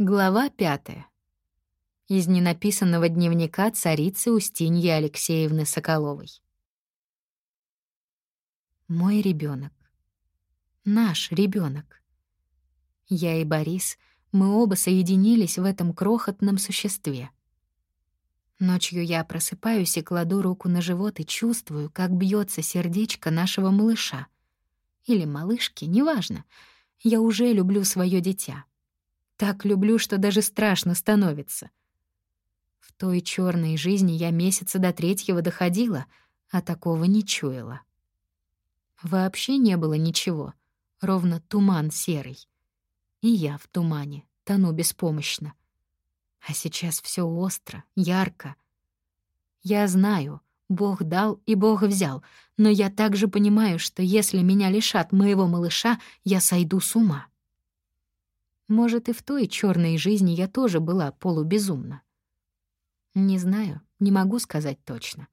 Глава пятая. Из ненаписанного дневника царицы Устиньи Алексеевны Соколовой. Мой ребенок, Наш ребенок. Я и Борис, мы оба соединились в этом крохотном существе. Ночью я просыпаюсь и кладу руку на живот и чувствую, как бьется сердечко нашего малыша. Или малышки, неважно. Я уже люблю свое дитя. Так люблю, что даже страшно становится. В той черной жизни я месяца до третьего доходила, а такого не чуяла. Вообще не было ничего, ровно туман серый. И я в тумане, тону беспомощно. А сейчас все остро, ярко. Я знаю, Бог дал и Бог взял, но я также понимаю, что если меня лишат моего малыша, я сойду с ума. Может, и в той черной жизни я тоже была полубезумна. Не знаю, не могу сказать точно.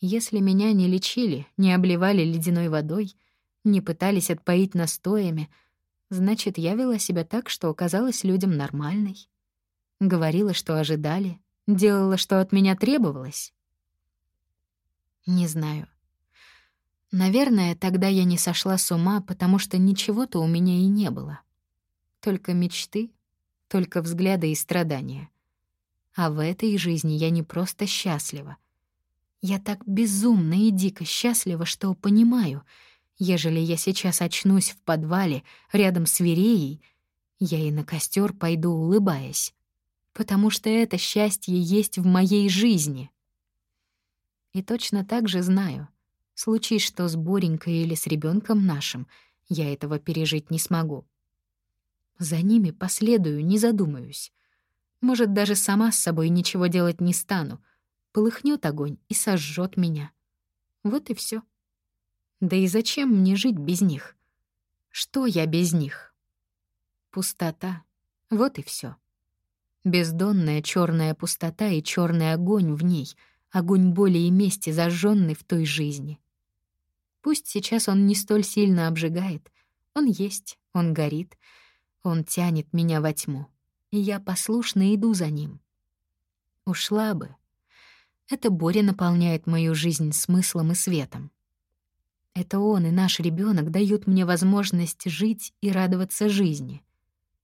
Если меня не лечили, не обливали ледяной водой, не пытались отпоить настоями, значит, я вела себя так, что оказалась людям нормальной. Говорила, что ожидали, делала, что от меня требовалось. Не знаю. Наверное, тогда я не сошла с ума, потому что ничего-то у меня и не было. Только мечты, только взгляды и страдания. А в этой жизни я не просто счастлива. Я так безумно и дико счастлива, что понимаю, ежели я сейчас очнусь в подвале рядом с Вереей, я и на костер пойду, улыбаясь потому что это счастье есть в моей жизни. И точно так же знаю, случись что с Боренькой или с ребенком нашим, я этого пережить не смогу. За ними последую, не задумаюсь. Может, даже сама с собой ничего делать не стану. Полыхнет огонь и сожжет меня. Вот и все. Да и зачем мне жить без них? Что я без них? Пустота. Вот и все. Бездонная черная пустота и черный огонь в ней, огонь боли и мести, зажженный в той жизни. Пусть сейчас он не столь сильно обжигает, он есть, он горит, он тянет меня во тьму, и я послушно иду за ним. Ушла бы. Это Боря наполняет мою жизнь смыслом и светом. Это он и наш ребенок дают мне возможность жить и радоваться жизни —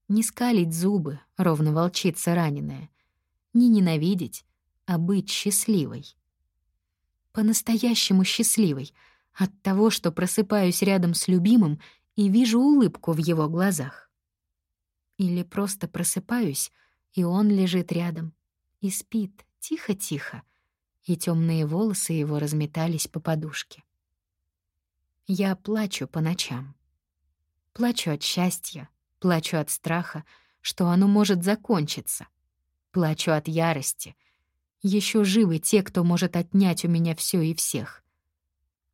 не скалить зубы, ровно волчица раненая. Не ненавидеть, а быть счастливой. По-настоящему счастливой от того, что просыпаюсь рядом с любимым и вижу улыбку в его глазах. Или просто просыпаюсь, и он лежит рядом и спит тихо-тихо, и темные волосы его разметались по подушке. Я плачу по ночам. Плачу от счастья, Плачу от страха, что оно может закончиться. Плачу от ярости. Еще живы те, кто может отнять у меня все и всех.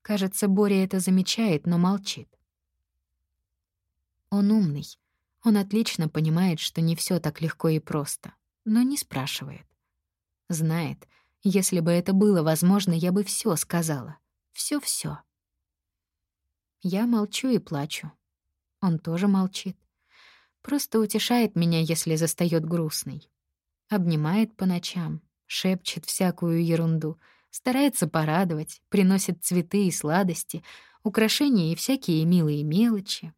Кажется, Боря это замечает, но молчит. Он умный. Он отлично понимает, что не все так легко и просто, но не спрашивает. Знает, если бы это было возможно, я бы все сказала. все все Я молчу и плачу. Он тоже молчит. Просто утешает меня, если застаёт грустный. Обнимает по ночам, шепчет всякую ерунду, старается порадовать, приносит цветы и сладости, украшения и всякие милые мелочи.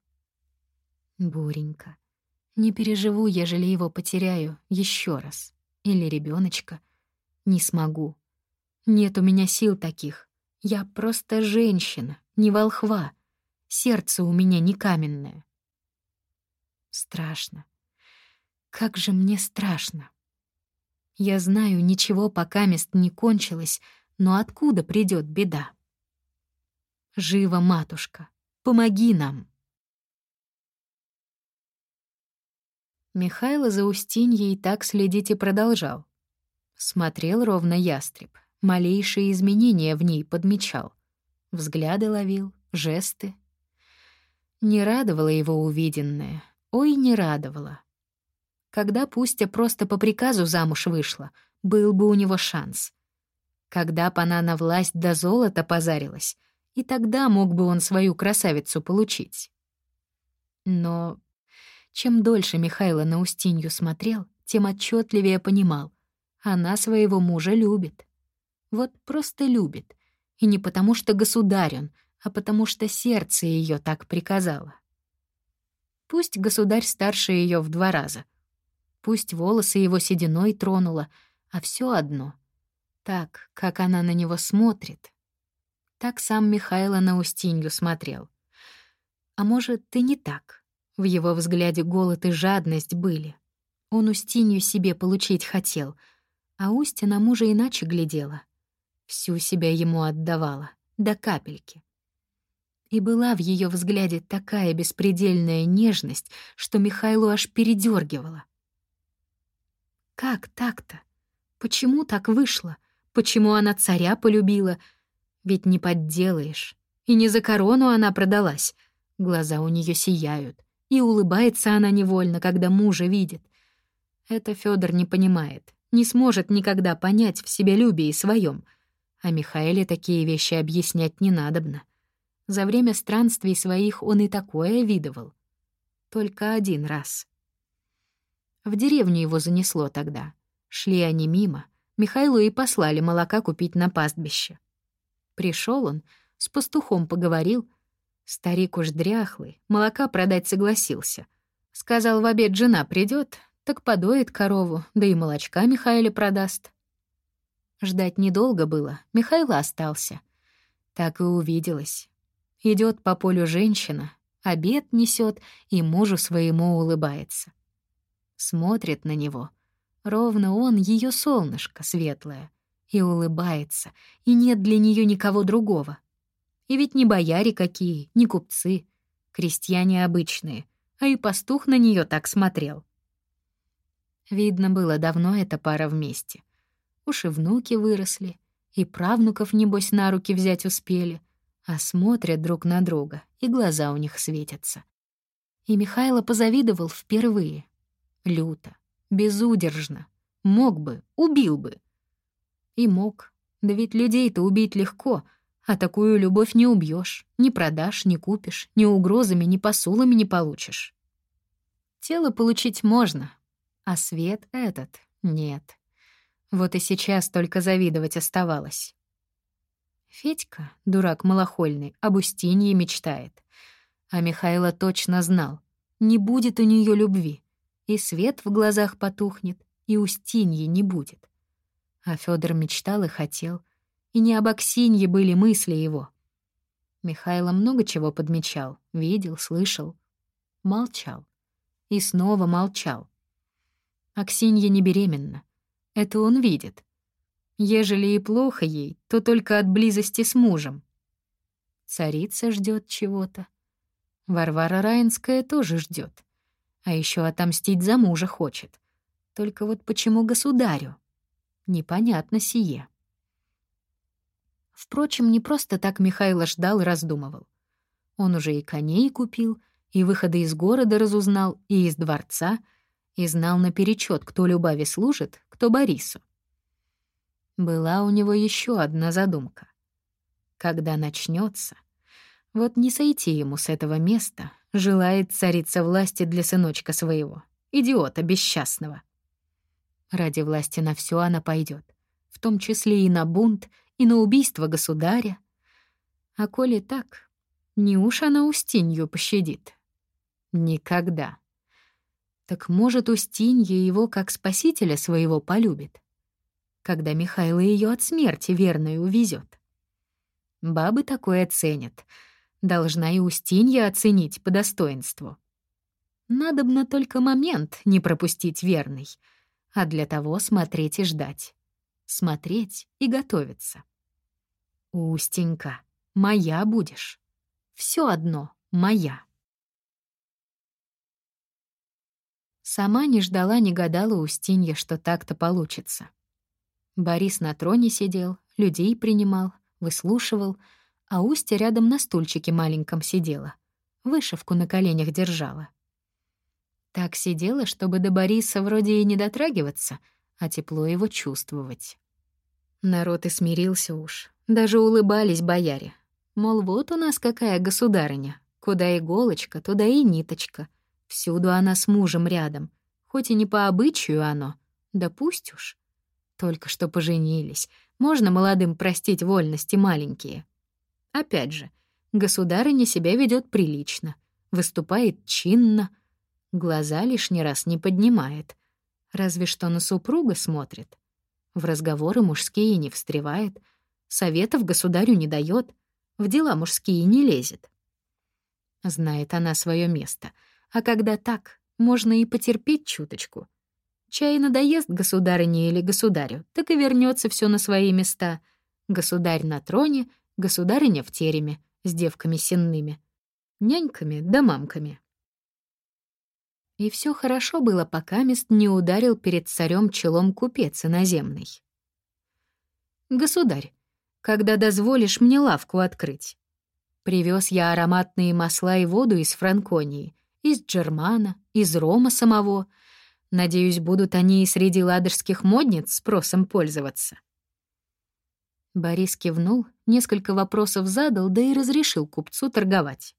Буренька. Не переживу, ежели его потеряю еще раз. Или ребеночка. Не смогу. Нет у меня сил таких. Я просто женщина, не волхва. Сердце у меня не каменное. Страшно. Как же мне страшно. Я знаю, ничего пока мест не кончилось, но откуда придет беда? Жива, матушка, помоги нам. Михайло за Устиньей так следить и продолжал. Смотрел ровно ястреб, малейшие изменения в ней подмечал. Взгляды ловил, жесты. Не радовало его увиденное — Ой, не радовало. Когда Пустя просто по приказу замуж вышла, был бы у него шанс. Когда б она на власть до золота позарилась, и тогда мог бы он свою красавицу получить. Но Чем дольше Михайло на Устинью смотрел, тем отчетливее понимал. Она своего мужа любит. Вот просто любит. И не потому что государь он, а потому что сердце ее так приказало. Пусть государь старше ее в два раза. Пусть волосы его сединой тронула, а все одно. Так, как она на него смотрит. Так сам Михайло на Устинью смотрел. А может, ты не так? В его взгляде голод и жадность были. Он Устинью себе получить хотел, а Устя на мужа иначе глядела. Всю себя ему отдавала, до капельки. И была в ее взгляде такая беспредельная нежность, что Михайлу аж передергивала. Как так-то? Почему так вышло? Почему она царя полюбила? Ведь не подделаешь. И не за корону она продалась. Глаза у нее сияют. И улыбается она невольно, когда мужа видит. Это Федор не понимает, не сможет никогда понять в себялюбии своем. А Михаиле такие вещи объяснять не надобно. За время странствий своих он и такое видывал. Только один раз. В деревню его занесло тогда. Шли они мимо. Михайлу и послали молока купить на пастбище. Пришел он, с пастухом поговорил. Старик уж дряхлый, молока продать согласился. Сказал, в обед жена придет, так подоит корову, да и молочка Михаиле продаст. Ждать недолго было, Михайло остался. Так и увиделось. Идет по полю женщина, обед несет и мужу своему улыбается. Смотрит на него. Ровно он ее солнышко светлое. И улыбается, и нет для нее никого другого. И ведь не бояре какие, не купцы, крестьяне обычные, а и пастух на нее так смотрел. Видно было, давно эта пара вместе. Уж и внуки выросли, и правнуков, небось, на руки взять успели — а смотрят друг на друга, и глаза у них светятся. И Михайло позавидовал впервые. Люто, безудержно. Мог бы, убил бы. И мог. Да ведь людей-то убить легко, а такую любовь не убьешь, не продашь, не купишь, ни угрозами, ни посулами не получишь. Тело получить можно, а свет этот — нет. Вот и сейчас только завидовать оставалось. Федька, дурак малохольный, об Устинье мечтает. А Михайло точно знал, не будет у нее любви. И свет в глазах потухнет, и Устиньи не будет. А Федор мечтал и хотел. И не об Аксинье были мысли его. Михайло много чего подмечал, видел, слышал. Молчал. И снова молчал. Аксинья не беременна. Это он видит. Ежели и плохо ей, то только от близости с мужем. Царица ждет чего-то. Варвара Раинская тоже ждет. А еще отомстить за мужа хочет. Только вот почему государю? Непонятно сие. Впрочем, не просто так Михайло ждал и раздумывал. Он уже и коней купил, и выходы из города разузнал, и из дворца, и знал наперечет, кто Любави служит, кто Борису. Была у него еще одна задумка. Когда начнется, вот не сойти ему с этого места, желает царица власти для сыночка своего, идиота бесчастного. Ради власти на все она пойдет, в том числе и на бунт, и на убийство государя. А коли так, не уж она Устинью пощадит? Никогда. Так может, Устинья его как спасителя своего полюбит? когда Михайло ее от смерти верной увезет. Бабы такое ценят. Должна и Устинья оценить по достоинству. Надобно только момент не пропустить верный, а для того смотреть и ждать. Смотреть и готовиться. Устенька, моя будешь. Все одно моя. Сама не ждала, не гадала Устинья, что так-то получится. Борис на троне сидел, людей принимал, выслушивал, а Устя рядом на стульчике маленьком сидела. Вышивку на коленях держала. Так сидела, чтобы до Бориса вроде и не дотрагиваться, а тепло его чувствовать. Народ и смирился уж. Даже улыбались бояре. Мол, вот у нас какая государыня. Куда иголочка, туда и ниточка. Всюду она с мужем рядом, хоть и не по обычаю оно, да пусть уж. Только что поженились, можно молодым простить вольности маленькие. Опять же, государыня себя ведет прилично, выступает чинно, глаза лишний раз не поднимает, разве что на супруга смотрит. В разговоры мужские не встревает, советов государю не дает, в дела мужские не лезет. Знает она свое место, а когда так, можно и потерпеть чуточку. Чай надоест государыне или государю, так и вернется все на свои места. Государь на троне, государыня в тереме, с девками сенными, няньками да мамками. И все хорошо было, пока мест не ударил перед царем челом купец иноземный. «Государь, когда дозволишь мне лавку открыть?» Привез я ароматные масла и воду из Франконии, из Джермана, из Рома самого. Надеюсь, будут они и среди ладожских модниц спросом пользоваться. Борис кивнул, несколько вопросов задал, да и разрешил купцу торговать.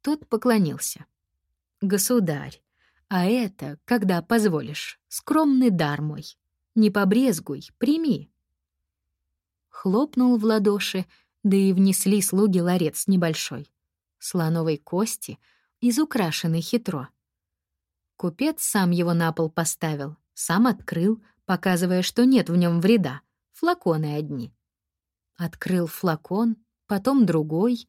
Тот поклонился. «Государь, а это, когда позволишь, скромный дар мой. Не побрезгуй, прими». Хлопнул в ладоши, да и внесли слуги ларец небольшой. Слоновой кости, изукрашенный хитро. Купец сам его на пол поставил, сам открыл, показывая, что нет в нем вреда, флаконы одни. Открыл флакон, потом другой.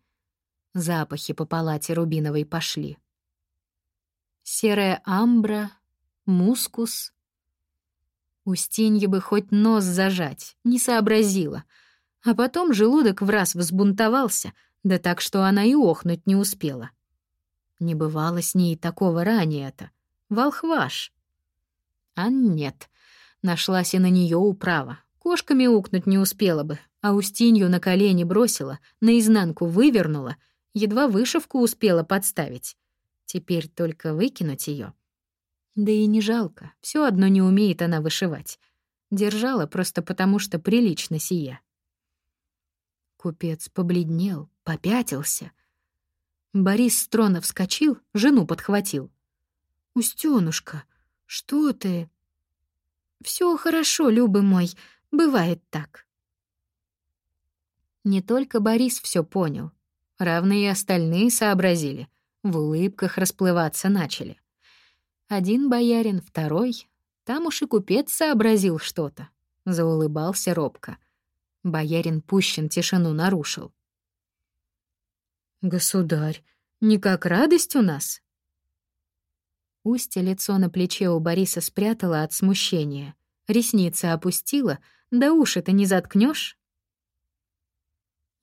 Запахи по палате рубиновой пошли серая амбра, мускус. Устинье бы хоть нос зажать, не сообразила. А потом желудок в раз взбунтовался, да так, что она и охнуть не успела. Не бывало с ней такого ранее-то. Волхваш. А нет, нашлась и на нее управа. Кошками укнуть не успела бы, а Устинью на колени бросила, наизнанку вывернула, едва вышивку успела подставить. Теперь только выкинуть ее. Да и не жалко, все одно не умеет она вышивать. Держала просто потому, что прилично сия. Купец побледнел, попятился. Борис с трона вскочил, жену подхватил. «Устёнушка, что ты?» Все хорошо, Любы мой, бывает так». Не только Борис все понял, равные и остальные сообразили в улыбках расплываться начали. Один боярин, второй. Там уж и купец сообразил что-то. Заулыбался робко. Боярин Пущин тишину нарушил. «Государь, не как радость у нас?» Устье лицо на плече у Бориса спрятала от смущения. Ресницы опустила, да уши-то не заткнешь.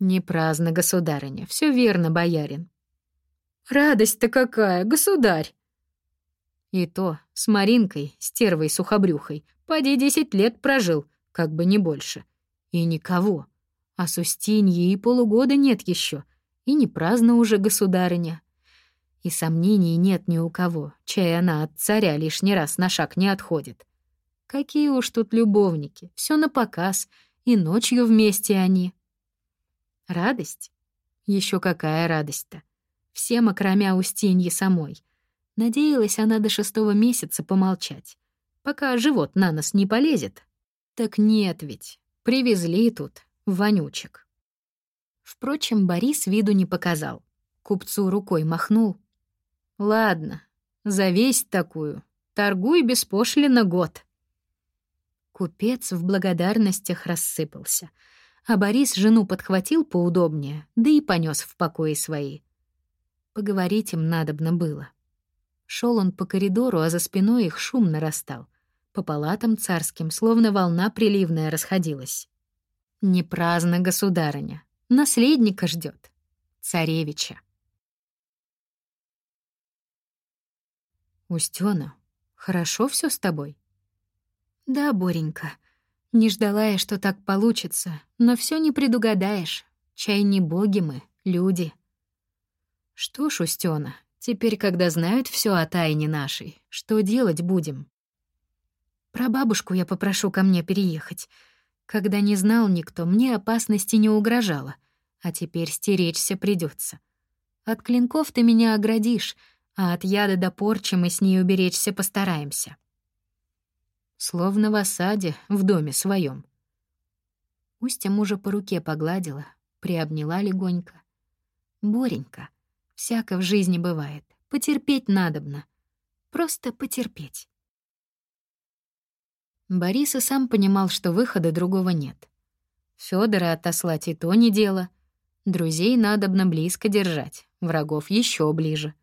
«Не праздно, государыня, все верно, боярин. Радость-то какая, государь!» И то с Маринкой, стервой сухобрюхой, поди десять лет прожил, как бы не больше. И никого. А с Устиньей и полугода нет еще, и не праздно уже государыня. И сомнений нет ни у кого, чай она от царя лишний раз на шаг не отходит. Какие уж тут любовники, все на показ, и ночью вместе они. Радость? Еще какая радость-то? Всем, окромя Устиньи самой. Надеялась она до шестого месяца помолчать, пока живот на нос не полезет. Так нет ведь, привезли тут, вонючек. Впрочем, Борис виду не показал. Купцу рукой махнул. «Ладно, завесь такую, торгуй беспошлино год». Купец в благодарностях рассыпался, а Борис жену подхватил поудобнее, да и понес в покои свои. Поговорить им надобно было. Шел он по коридору, а за спиной их шум нарастал. По палатам царским, словно волна приливная, расходилась. Не праздно, государыня. Наследника ждет. Царевича. Устёна, хорошо все с тобой? Да, Боренька. Не ждала я, что так получится, но все не предугадаешь. Чай не боги мы, люди. Что ж, Устёна, теперь, когда знают все о тайне нашей, что делать будем? Про бабушку я попрошу ко мне переехать. Когда не знал никто, мне опасности не угрожало, а теперь стеречься придется. От клинков ты меня оградишь, а от яда до порчи мы с ней уберечься постараемся. Словно в осаде в доме своем. Устя мужа по руке погладила, приобняла легонько. «Боренька, всяко в жизни бывает. Потерпеть надобно. Просто потерпеть». Борис и сам понимал, что выхода другого нет. Фёдора отослать и то не дело. Друзей надобно близко держать, врагов еще ближе.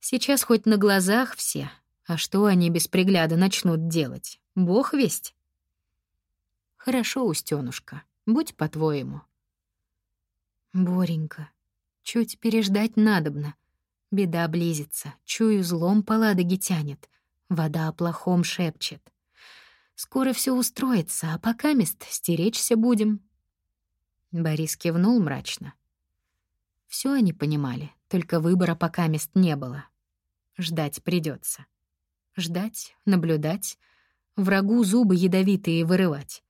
Сейчас хоть на глазах все, а что они без пригляда начнут делать? Бог весть. Хорошо, Устёнушка, будь по-твоему. Боренька, чуть переждать надобно. Беда близится, чую, злом по тянет. Вода о плохом шепчет. Скоро все устроится, а пока мест стеречься будем. Борис кивнул мрачно. Все они понимали, только выбора пока мест не было. Ждать придется. Ждать, наблюдать, врагу зубы ядовитые вырывать.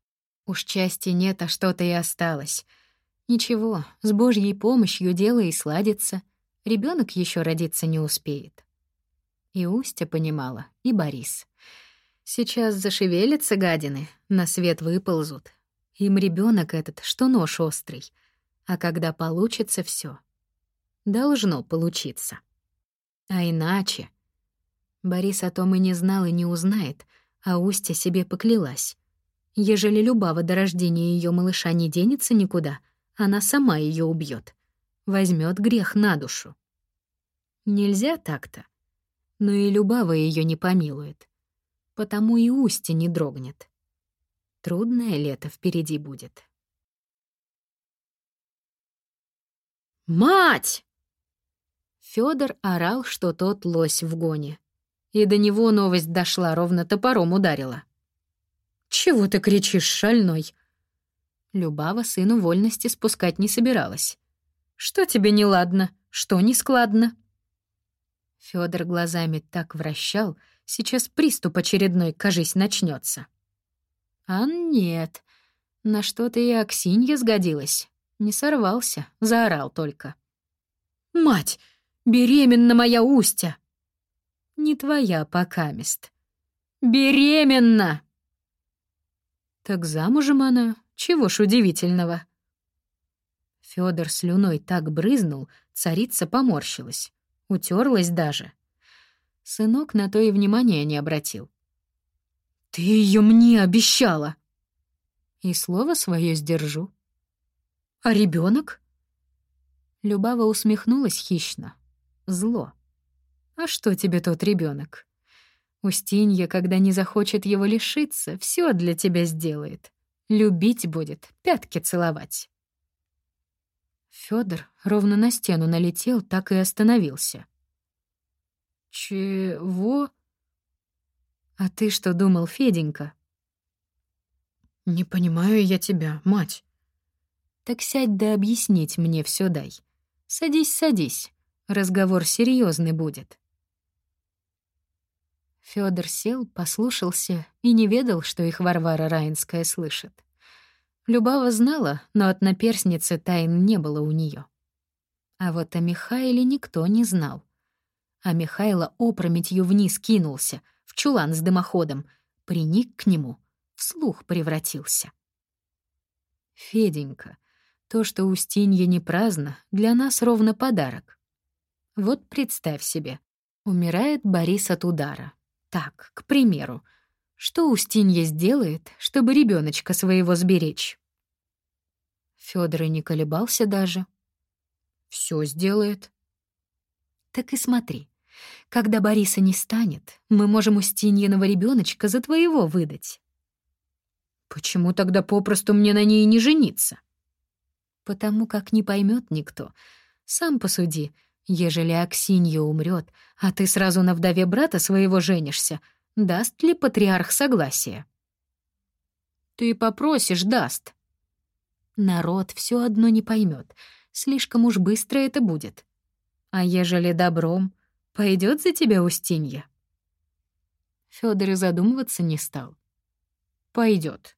Уж части нет, а что-то и осталось. Ничего, с Божьей помощью дело и сладится. Ребенок еще родиться не успеет. И Устя понимала, и Борис. Сейчас зашевелятся гадины, на свет выползут, им ребенок этот, что нож острый. А когда получится все, должно получиться. А иначе... Борис о том и не знал, и не узнает, а Устья себе поклялась. Ежели Любава до рождения ее малыша не денется никуда, она сама ее убьет, возьмет грех на душу. Нельзя так-то. Но и Любава ее не помилует. Потому и Устья не дрогнет. Трудное лето впереди будет. «Мать!» Фёдор орал, что тот лось в гоне. И до него новость дошла, ровно топором ударила. «Чего ты кричишь, шальной?» Любава сыну вольности спускать не собиралась. «Что тебе неладно? Что нескладно?» Фёдор глазами так вращал, сейчас приступ очередной, кажись, начнется. А нет, на что-то и Аксинья сгодилась. Не сорвался, заорал только. «Мать, беременна моя Устя!» «Не твоя покамест». «Беременна!» «Так замужем она, чего ж удивительного?» Фёдор слюной так брызнул, царица поморщилась, утерлась даже. Сынок на то и внимания не обратил. «Ты ее мне обещала!» «И слово свое сдержу». «А ребенок? Любава усмехнулась хищно. Зло. «А что тебе тот ребенок? Устинья, когда не захочет его лишиться, все для тебя сделает. Любить будет, пятки целовать». Федор ровно на стену налетел, так и остановился. «Чего?» «А ты что думал, Феденька?» «Не понимаю я тебя, мать». «Так сядь да объяснить мне все дай. Садись, садись. Разговор серьезный будет». Федор сел, послушался и не ведал, что их Варвара Раинская слышит. Любава знала, но от наперсницы тайн не было у нее. А вот о Михаиле никто не знал. А Михайло опрометью вниз кинулся — в чулан с дымоходом, приник к нему, вслух превратился. «Феденька, то, что Устинья не праздно, для нас ровно подарок. Вот представь себе, умирает Борис от удара. Так, к примеру, что Устинья сделает, чтобы ребеночка своего сберечь?» Фёдор и не колебался даже. Все сделает. Так и смотри. Когда Бориса не станет, мы можем Устиньиного ребеночка за твоего выдать. Почему тогда попросту мне на ней не жениться? Потому как не поймет никто. Сам посуди, ежели Аксинья умрет, а ты сразу на вдове брата своего женишься, даст ли патриарх согласие? Ты попросишь, даст. Народ все одно не поймет, слишком уж быстро это будет. А ежели добром, Пойдет за тебя Устинья?» Фёдор и задумываться не стал. Пойдет.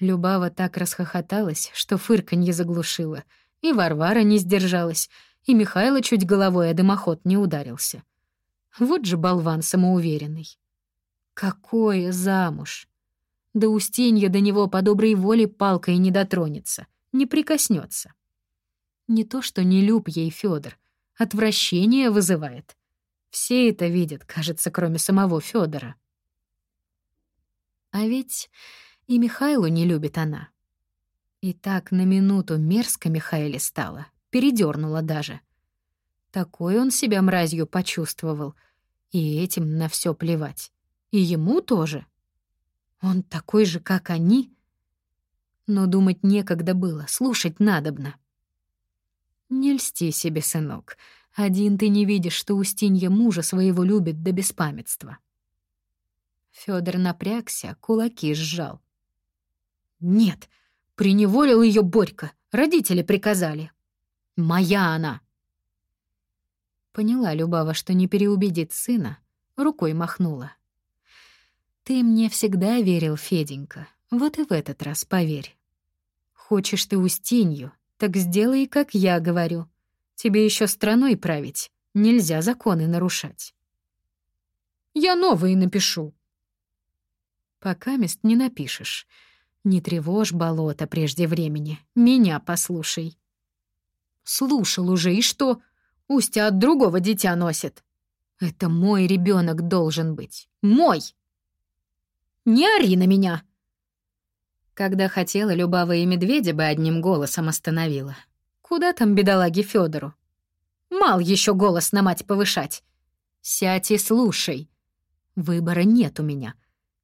Любава так расхохоталась, что фырканье заглушила, и Варвара не сдержалась, и Михайло чуть головой о дымоход не ударился. Вот же болван самоуверенный. Какое замуж! Да Устинья до него по доброй воле палкой не дотронется, не прикоснется. Не то что не люб ей Федор, отвращение вызывает. Все это видят, кажется, кроме самого Федора. А ведь и Михайлу не любит она. И так на минуту мерзко Михаиле стало, передернула даже. Такой он себя мразью почувствовал, и этим на все плевать. И ему тоже. Он такой же, как они. Но думать некогда было, слушать надобно. Не льсти себе, сынок. Один ты не видишь, что Устинья мужа своего любит до беспамятства. Фёдор напрягся, кулаки сжал. Нет, приневолил ее Борька, родители приказали. Моя она. Поняла Любава, что не переубедит сына, рукой махнула. Ты мне всегда верил, Феденька, вот и в этот раз поверь. Хочешь ты Устинью, так сделай, как я говорю. Тебе еще страной править, нельзя законы нарушать. Я новые напишу. Пока мест не напишешь. Не тревожь болото прежде времени, меня послушай. Слушал уже, и что? Устя от другого дитя носит. Это мой ребенок должен быть. Мой! Не ори на меня!» Когда хотела, Любава и медведя бы одним голосом остановила. Куда там бедолаге Федору? Мал еще голос на мать повышать. Сядь и слушай. Выбора нет у меня.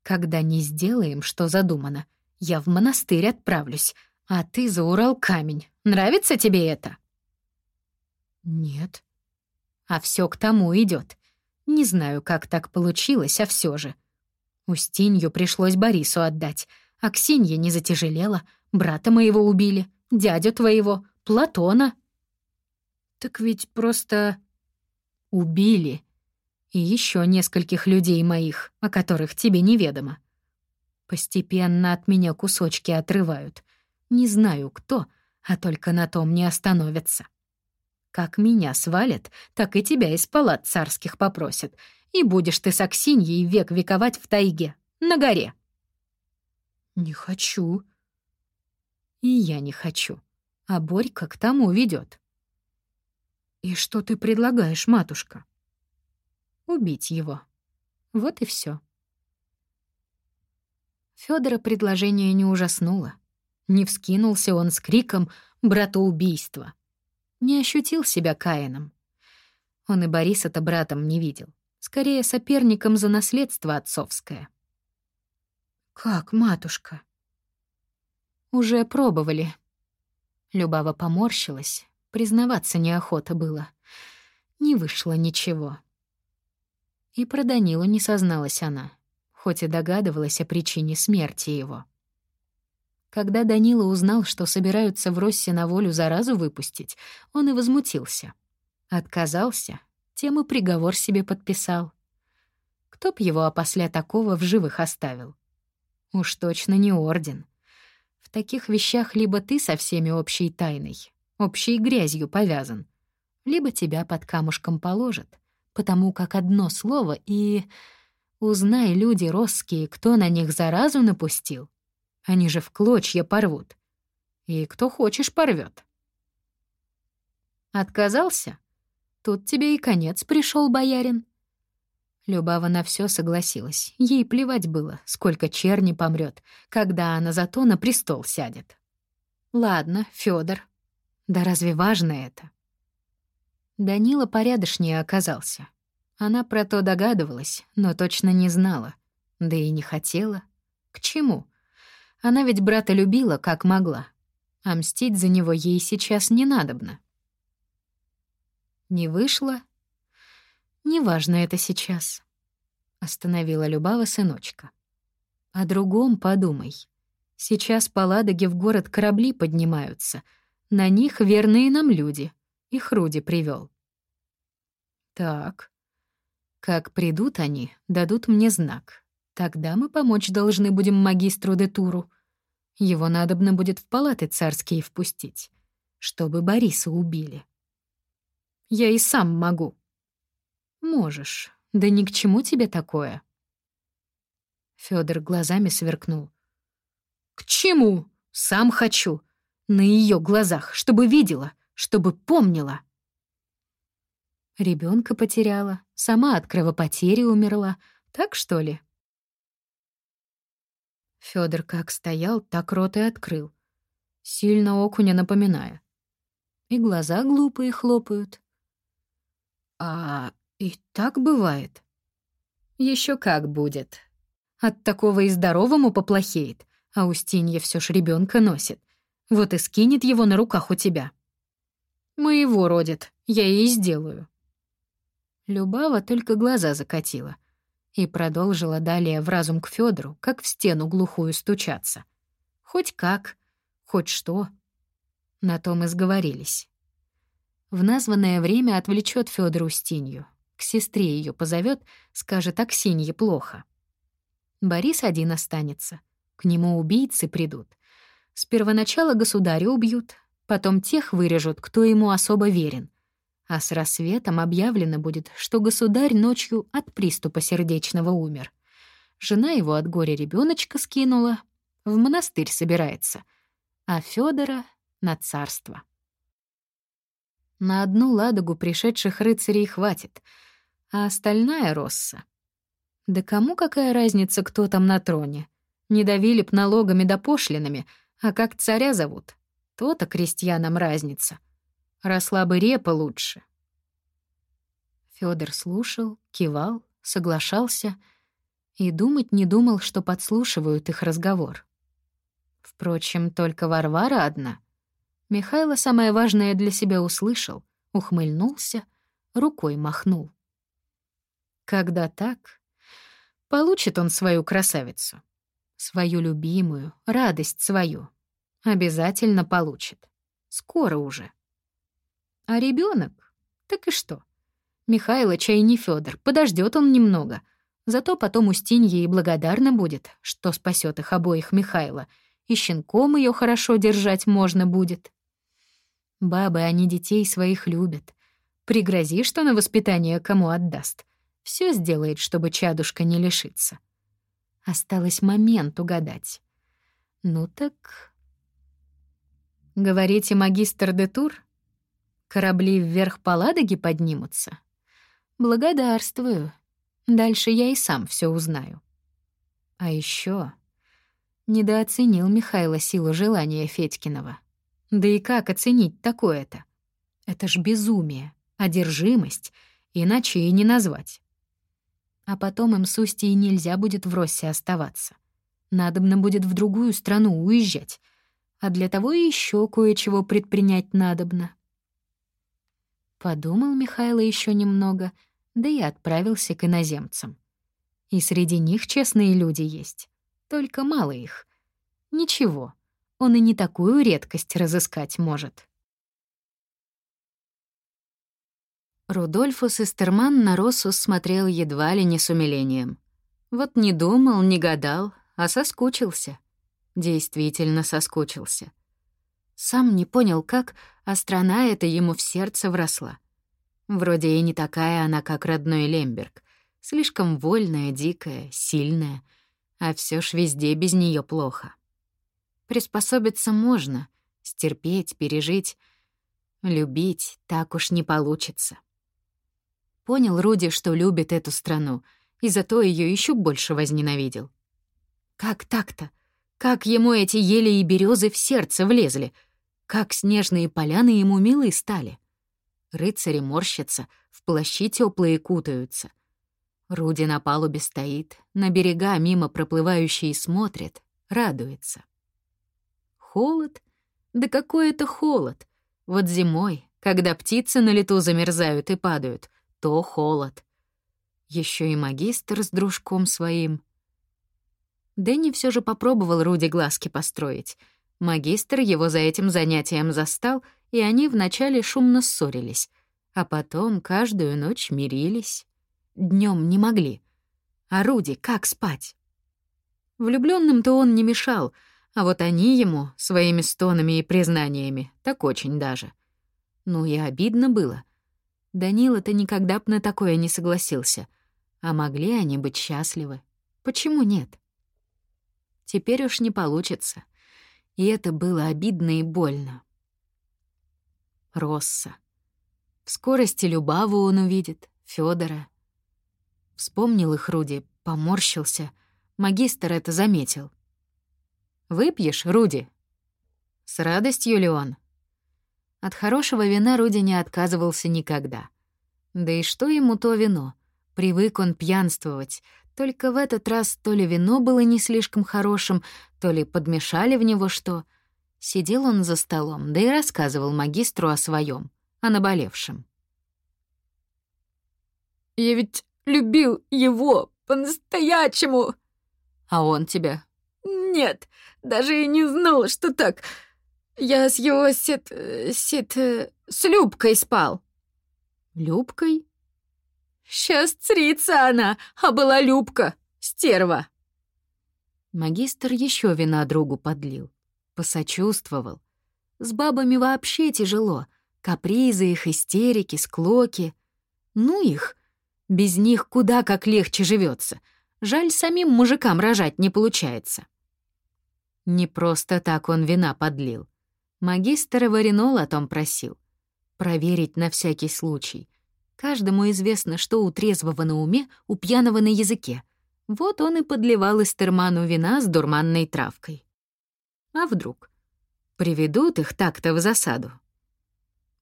Когда не сделаем, что задумано, я в монастырь отправлюсь, а ты за Урал камень. Нравится тебе это? Нет. А все к тому идет. Не знаю, как так получилось, а все же. Устинью пришлось Борису отдать, а Ксинья не затяжелела, брата моего убили, дядю твоего, Платона. Так ведь просто... Убили. И еще нескольких людей моих, о которых тебе неведомо. Постепенно от меня кусочки отрывают. Не знаю кто, а только на том не остановятся. Как меня свалят, так и тебя из палат царских попросят — и будешь ты с Аксиньей век вековать в тайге, на горе». «Не хочу». «И я не хочу. А Борька к тому ведет. «И что ты предлагаешь, матушка?» «Убить его. Вот и все. Федора предложение не ужаснуло. Не вскинулся он с криком «братоубийство». Не ощутил себя Каином. Он и Бориса-то братом не видел скорее соперником за наследство отцовское. «Как, матушка?» «Уже пробовали». Любава поморщилась, признаваться неохота было. Не вышло ничего. И про Данилу не созналась она, хоть и догадывалась о причине смерти его. Когда Данила узнал, что собираются в Россе на волю заразу выпустить, он и возмутился. Отказался тем и приговор себе подписал. Кто б его опосля такого в живых оставил? Уж точно не орден. В таких вещах либо ты со всеми общей тайной, общей грязью повязан, либо тебя под камушком положат, потому как одно слово и... Узнай, люди росские, кто на них заразу напустил. Они же в клочья порвут. И кто хочешь порвет. Отказался? Тут тебе и конец пришел, боярин. Любава на все согласилась. Ей плевать было, сколько черни помрет, когда она зато на престол сядет. Ладно, Федор. Да разве важно это? Данила порядочнее оказался. Она про то догадывалась, но точно не знала. Да и не хотела. К чему? Она ведь брата любила, как могла. А мстить за него ей сейчас не надобно. Не вышло? Неважно это сейчас. Остановила Любава сыночка. О другом подумай. Сейчас по Ладоге в город корабли поднимаются. На них верные нам люди. Их Руди привел. Так. Как придут они, дадут мне знак. Тогда мы помочь должны будем магистру Детуру. Его надобно будет в палаты царские впустить, чтобы Бориса убили. Я и сам могу». «Можешь. Да ни к чему тебе такое». Фёдор глазами сверкнул. «К чему? Сам хочу. На ее глазах, чтобы видела, чтобы помнила». Ребенка потеряла, сама от кровопотери умерла. Так что ли? Фёдор как стоял, так рот и открыл. Сильно окуня напоминая. И глаза глупые хлопают. А и так бывает. Еще как будет. От такого и здоровому поплохеет, а Устинья все ж ребенка носит. Вот и скинет его на руках у тебя. Моего родит, я ей сделаю. Любава только глаза закатила и продолжила далее в разум к Федору, как в стену глухую стучаться. Хоть как, хоть что. На том и сговорились. В названное время отвлечет Федор Устинью. К сестре ее позовет, скажет Аксинье плохо. Борис один останется. К нему убийцы придут. С первоначала государя убьют, потом тех вырежут, кто ему особо верен. А с рассветом объявлено будет, что государь ночью от приступа сердечного умер. Жена его от горя ребеночка скинула, в монастырь собирается, а Федора на царство. На одну ладогу пришедших рыцарей хватит, а остальная — Росса. Да кому какая разница, кто там на троне? Не давили б налогами да пошлинами, а как царя зовут? То-то крестьянам разница. Росла бы репа лучше. Фёдор слушал, кивал, соглашался и думать не думал, что подслушивают их разговор. Впрочем, только Варвара одна. Михайло самое важное для себя услышал, ухмыльнулся, рукой махнул. Когда так, Получит он свою красавицу. Свою любимую, радость свою. Обязательно получит. Скоро уже. А ребенок? Так и что? Михайло чай не Фёдор, подождет он немного. Зато потом Устинье и благодарна будет, что спасет их обоих Михайло, и щенком ее хорошо держать можно будет. Бабы, они детей своих любят. Пригрози, что на воспитание кому отдаст все сделает, чтобы чадушка не лишиться. Осталось момент угадать. Ну так... Говорите, магистр де Тур? Корабли вверх по Ладоге поднимутся? Благодарствую. Дальше я и сам все узнаю. А еще недооценил Михайло силу желания Федькиного. Да и как оценить такое-то? Это ж безумие, одержимость, иначе и не назвать. А потом им с Устьей нельзя будет в Россе оставаться. Надобно будет в другую страну уезжать. А для того еще кое-чего предпринять надобно. Подумал Михайло еще немного, да и отправился к иноземцам. И среди них честные люди есть. Только мало их. Ничего, он и не такую редкость разыскать может. Рудольфус Эстерман на Россу смотрел едва ли не с умилением. Вот не думал, не гадал, а соскучился. Действительно соскучился. Сам не понял, как, а страна эта ему в сердце вросла. Вроде и не такая она, как родной Лемберг. Слишком вольная, дикая, сильная. А все ж везде без нее плохо. Приспособиться можно, стерпеть, пережить. Любить так уж не получится. Понял Руди, что любит эту страну, и зато ее еще больше возненавидел. Как так-то? Как ему эти ели и березы в сердце влезли? Как снежные поляны ему милые стали? Рыцари морщатся, в плащи теплые кутаются. Руди на палубе стоит, на берега мимо проплывающие смотрит, радуется. Холод? Да какой это холод! Вот зимой, когда птицы на лету замерзают и падают, то холод. Еще и магистр с дружком своим. Дэнни все же попробовал Руди глазки построить. Магистр его за этим занятием застал, и они вначале шумно ссорились, а потом каждую ночь мирились. Днем не могли. А как спать? Влюбленным-то он не мешал, а вот они ему своими стонами и признаниями так очень даже. Ну и обидно было. Данила-то никогда б на такое не согласился. А могли они быть счастливы? Почему нет? Теперь уж не получится. И это было обидно и больно. Росса. В скорости Любаву он увидит, Федора. Вспомнил их Руди, поморщился. Магистр это заметил. «Выпьешь, Руди?» «С радостью ли он?» От хорошего вина Руди не отказывался никогда. Да и что ему то вино? Привык он пьянствовать. Только в этот раз то ли вино было не слишком хорошим, то ли подмешали в него что. Сидел он за столом, да и рассказывал магистру о своем, о наболевшем. «Я ведь любил его по-настоящему!» «А он тебя?» «Нет, даже и не знал, что так. Я с его сет... сет... с Любкой спал». «Любкой?» «Сейчас црица она, а была Любка, стерва». Магистр еще вина другу подлил, посочувствовал. С бабами вообще тяжело. Капризы их, истерики, склоки. Ну их. Без них куда как легче живется. Жаль, самим мужикам рожать не получается. Не просто так он вина подлил. Магистр Варинол о том просил. Проверить на всякий случай. Каждому известно, что у трезвого на уме, у пьяного на языке. Вот он и подливал Эстерману вина с дурманной травкой. А вдруг? Приведут их так-то в засаду.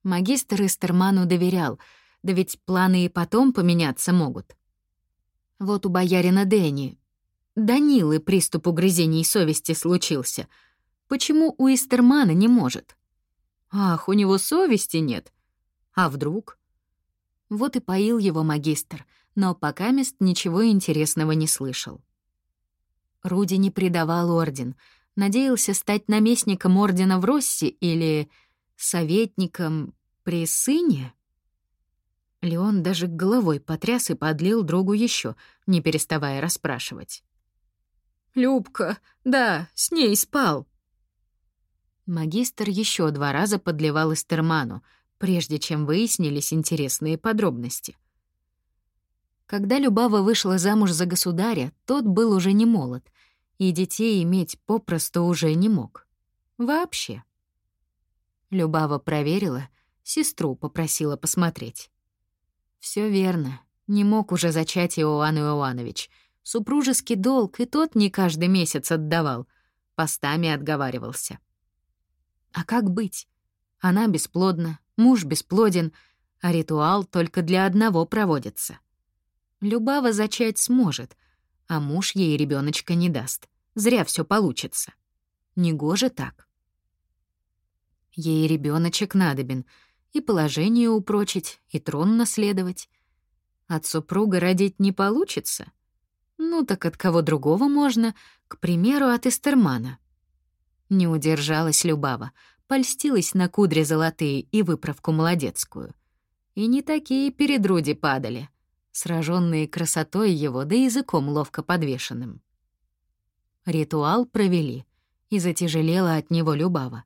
Магистр Эстерману доверял, да ведь планы и потом поменяться могут. Вот у боярина Дэнни, Данилы приступ угрызений совести случился. Почему у Истермана не может? Ах, у него совести нет. А вдруг? Вот и поил его магистр, но пока мест ничего интересного не слышал. Руди не предавал орден, надеялся стать наместником ордена в Росси или советником при сыне. Леон даже головой потряс и подлил другу еще, не переставая расспрашивать. Любка, да, с ней спал. Магистр еще два раза подливал Эстерману, прежде чем выяснились интересные подробности. Когда Любава вышла замуж за государя, тот был уже не молод, и детей иметь попросту уже не мог. Вообще. Любава проверила, сестру попросила посмотреть. Все верно, не мог уже зачать Иоанн Иоаннович — Супружеский долг и тот не каждый месяц отдавал. Постами отговаривался. А как быть? Она бесплодна, муж бесплоден, а ритуал только для одного проводится. Любава зачать сможет, а муж ей ребеночка не даст. Зря все получится. Негоже так. Ей ребеночек надобен, и положение упрочить, и трон наследовать. От супруга родить не получится, ну так от кого другого можно, к примеру, от Эстермана. Не удержалась Любава, польстилась на кудри золотые и выправку молодецкую. И не такие перед Руди падали, сраженные красотой его да языком ловко подвешенным. Ритуал провели, и затяжелела от него Любава.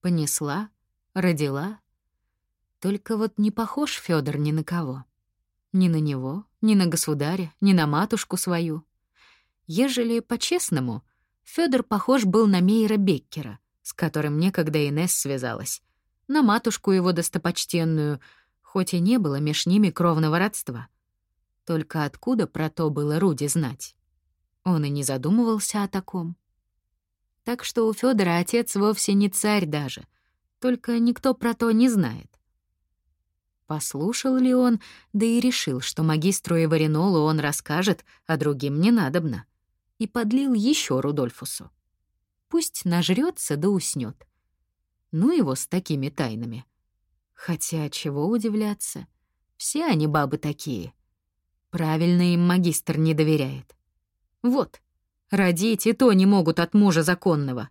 Понесла, родила. Только вот не похож Федор ни на кого. Ни на него, ни на государя, ни на матушку свою. Ежели по-честному, Федор похож был на Мейера Беккера, с которым некогда Инесс связалась, на матушку его достопочтенную, хоть и не было меж ними кровного родства. Только откуда про то было Руди знать? Он и не задумывался о таком. Так что у Федора отец вовсе не царь даже, только никто про то не знает. Послушал ли он, да и решил, что магистру и Варинолу он расскажет, а другим не надобно. И подлил еще Рудольфусу. Пусть нажрется да уснет. Ну его с такими тайнами. Хотя чего удивляться? Все они бабы такие. Правильно им магистр не доверяет. Вот, родить и то не могут от мужа законного.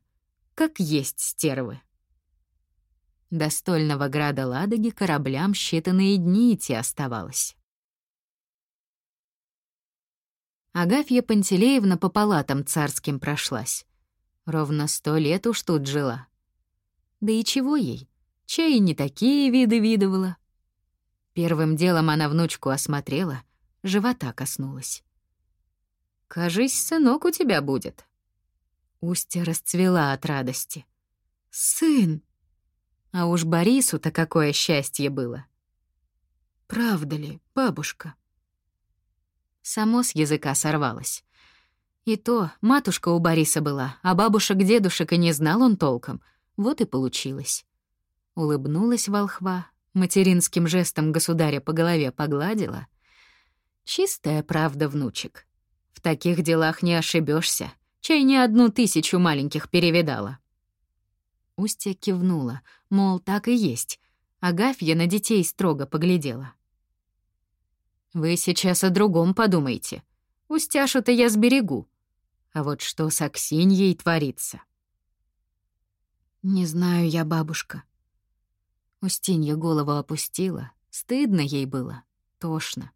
Как есть стервы. До стольного града Ладоги кораблям считанные дни идти оставалось. Агафья Пантелеевна по палатам царским прошлась. Ровно сто лет уж тут жила. Да и чего ей? Чай не такие виды видывала. Первым делом она внучку осмотрела, живота коснулась. «Кажись, сынок у тебя будет». Устья расцвела от радости. «Сын!» А уж Борису-то какое счастье было. «Правда ли, бабушка?» Само с языка сорвалось. И то матушка у Бориса была, а бабушек-дедушек и не знал он толком. Вот и получилось. Улыбнулась волхва, материнским жестом государя по голове погладила. Чистая правда, внучек. В таких делах не ошибешься. Чай не одну тысячу маленьких перевидала. Устья кивнула, мол, так и есть. Агафья на детей строго поглядела. «Вы сейчас о другом подумайте. Устяшу-то я сберегу. А вот что с Аксиньей творится?» «Не знаю я, бабушка». Устинья голову опустила. Стыдно ей было, тошно.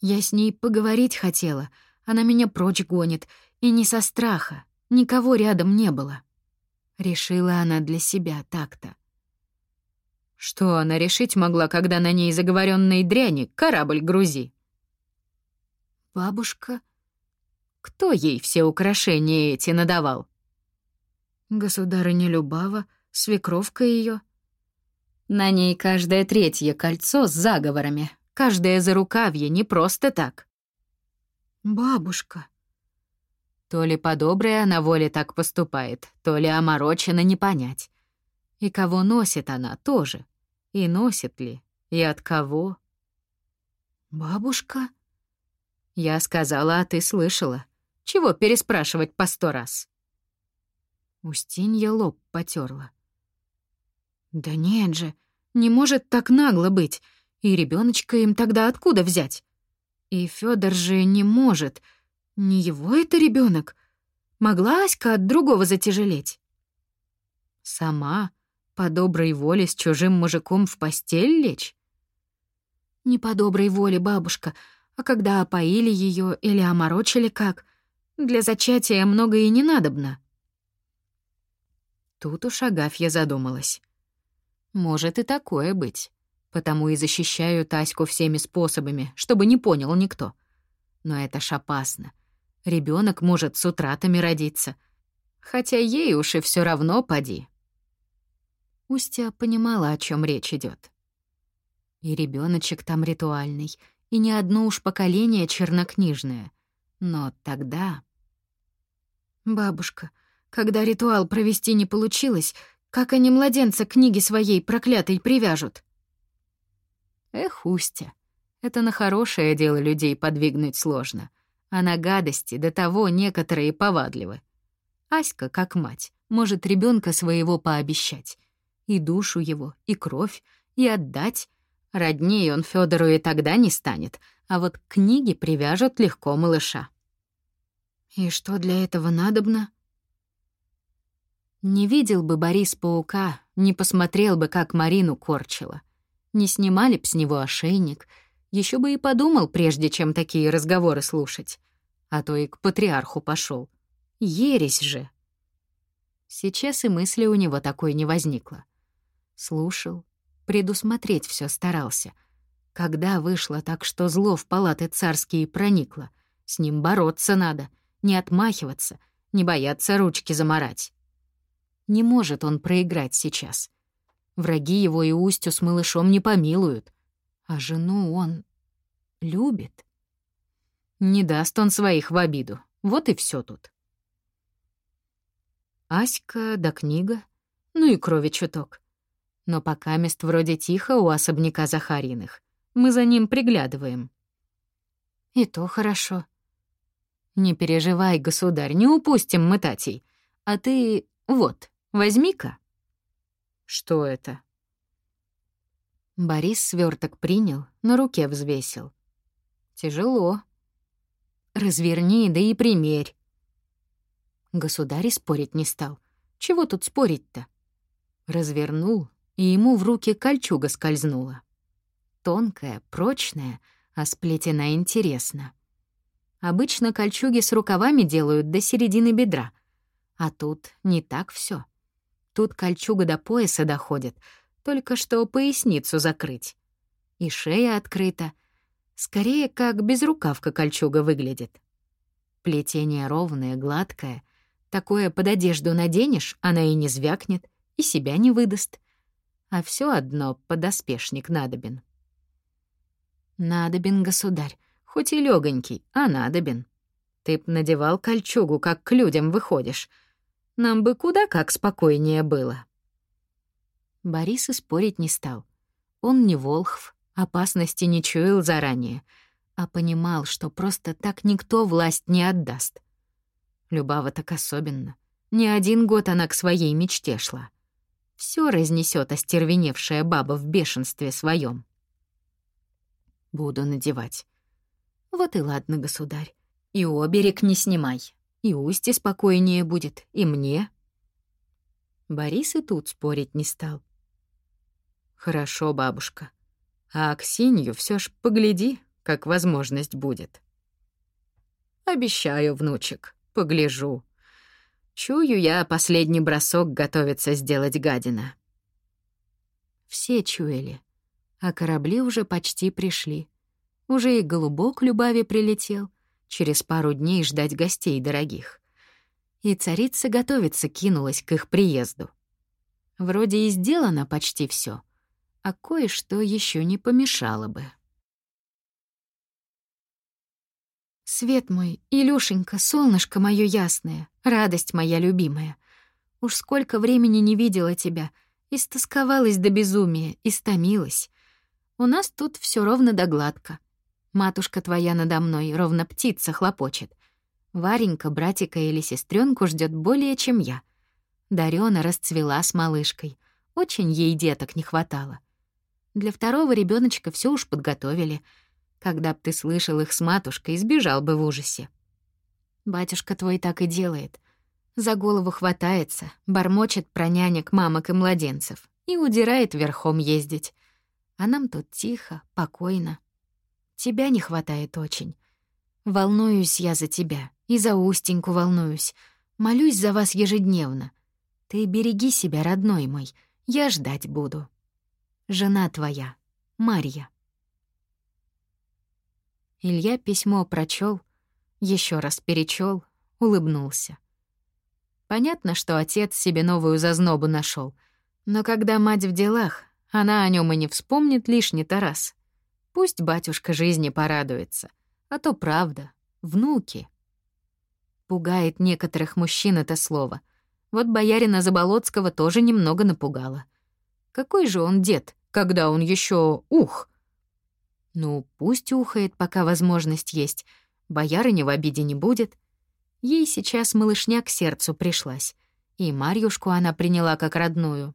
Я с ней поговорить хотела. Она меня прочь гонит. И не со страха. Никого рядом не было. Решила она для себя так-то. Что она решить могла, когда на ней заговоренной дряни корабль грузи? Бабушка... Кто ей все украшения эти надавал? Государыня Любава, свекровка ее. На ней каждое третье кольцо с заговорами, каждое зарукавье не просто так. Бабушка... То ли по доброй она воле так поступает, то ли оморочена не понять. И кого носит она тоже. И носит ли, и от кого. «Бабушка?» Я сказала, а ты слышала. Чего переспрашивать по сто раз? Устинья лоб потерла. «Да нет же, не может так нагло быть. И ребеночка им тогда откуда взять? И Федор же не может, — не его это ребенок. Могла Аська от другого затяжелеть? Сама, по доброй воле, с чужим мужиком в постель лечь? Не по доброй воле, бабушка, а когда опоили ее или оморочили как. Для зачатия много и не надобно. Тут уж Агафья задумалась. Может и такое быть. Потому и защищаю Таську всеми способами, чтобы не понял никто. Но это ж опасно. Ребенок может с утратами родиться. Хотя ей уж и все равно поди. Устья понимала, о чем речь идет. И ребеночек там ритуальный, и не одно уж поколение чернокнижное. Но тогда... «Бабушка, когда ритуал провести не получилось, как они младенца к книге своей проклятой привяжут?» Эх, Устя, это на хорошее дело людей подвигнуть сложно а на гадости до того некоторые повадливы. Аська, как мать, может ребенка своего пообещать. И душу его, и кровь, и отдать. Роднее он Федору и тогда не станет, а вот к книге привяжут легко малыша. И что для этого надобно? Не видел бы Борис паука, не посмотрел бы, как Марину корчила. Не снимали б с него ошейник — еще бы и подумал, прежде чем такие разговоры слушать. А то и к патриарху пошел. Ересь же. Сейчас и мысли у него такой не возникло. Слушал, предусмотреть все старался. Когда вышло так, что зло в палаты царские проникло, с ним бороться надо, не отмахиваться, не бояться ручки заморать. Не может он проиграть сейчас. Враги его и Устю с малышом не помилуют. А жену он любит. Не даст он своих в обиду. Вот и все тут. Аська да книга, ну и крови чуток. Но пока мест вроде тихо у особняка Захариных. Мы за ним приглядываем. И то хорошо. Не переживай, государь, не упустим мы Татей. А ты вот, возьми-ка. Что это? Борис сверток принял, на руке взвесил. Тяжело. Разверни, да и примерь. Государь спорить не стал. Чего тут спорить-то? Развернул, и ему в руки кольчуга скользнула. Тонкая, прочная, а сплетена интересно. Обычно кольчуги с рукавами делают до середины бедра. А тут не так все. Тут кольчуга до пояса доходит — только что поясницу закрыть. И шея открыта. Скорее, как безрукавка кольчуга выглядит. Плетение ровное, гладкое. Такое под одежду наденешь, она и не звякнет, и себя не выдаст. А все одно подоспешник надобен. Надобен, государь, хоть и легонький, а надобен. Ты б надевал кольчугу, как к людям выходишь. Нам бы куда как спокойнее было. Борис и спорить не стал. Он не волхв, опасности не чуял заранее, а понимал, что просто так никто власть не отдаст. Любава так особенно. Не один год она к своей мечте шла. Все разнесет остервеневшая баба в бешенстве своем. Буду надевать. Вот и ладно, государь. И оберег не снимай. И Усте спокойнее будет, и мне. Борис и тут спорить не стал. Хорошо, бабушка. А Аксинью все ж погляди, как возможность будет. Обещаю, внучек, погляжу. Чую я, последний бросок готовится сделать гадина. Все чуяли, а корабли уже почти пришли. Уже и голубок Любави прилетел, через пару дней ждать гостей дорогих. И царица готовится кинулась к их приезду. Вроде и сделано почти все, а кое-что еще не помешало бы. Свет мой, Илюшенька, солнышко мое ясное, радость моя любимая. Уж сколько времени не видела тебя, истосковалась до безумия, истомилась. У нас тут все ровно да гладко. Матушка твоя надо мной, ровно птица хлопочет. Варенька, братика или сестренку ждет более, чем я. Дарёна расцвела с малышкой. Очень ей деток не хватало. Для второго ребеночка все уж подготовили. Когда б ты слышал их с матушкой, сбежал бы в ужасе. Батюшка твой так и делает. За голову хватается, бормочет про нянек, мамок и младенцев и удирает верхом ездить. А нам тут тихо, покойно. Тебя не хватает очень. Волнуюсь я за тебя, и за Устеньку волнуюсь. Молюсь за вас ежедневно. Ты береги себя, родной мой, я ждать буду жена твоя, Марья. Илья письмо прочел, еще раз перечел, улыбнулся. Понятно, что отец себе новую зазнобу нашел, но когда мать в делах, она о нем и не вспомнит лишний-то раз. Пусть батюшка жизни порадуется, а то правда, внуки. Пугает некоторых мужчин это слово. Вот боярина Заболоцкого тоже немного напугало — какой же он дед, когда он еще ух? Ну, пусть ухает, пока возможность есть. Боярыня в обиде не будет. Ей сейчас малышня к сердцу пришлась. И Марьюшку она приняла как родную.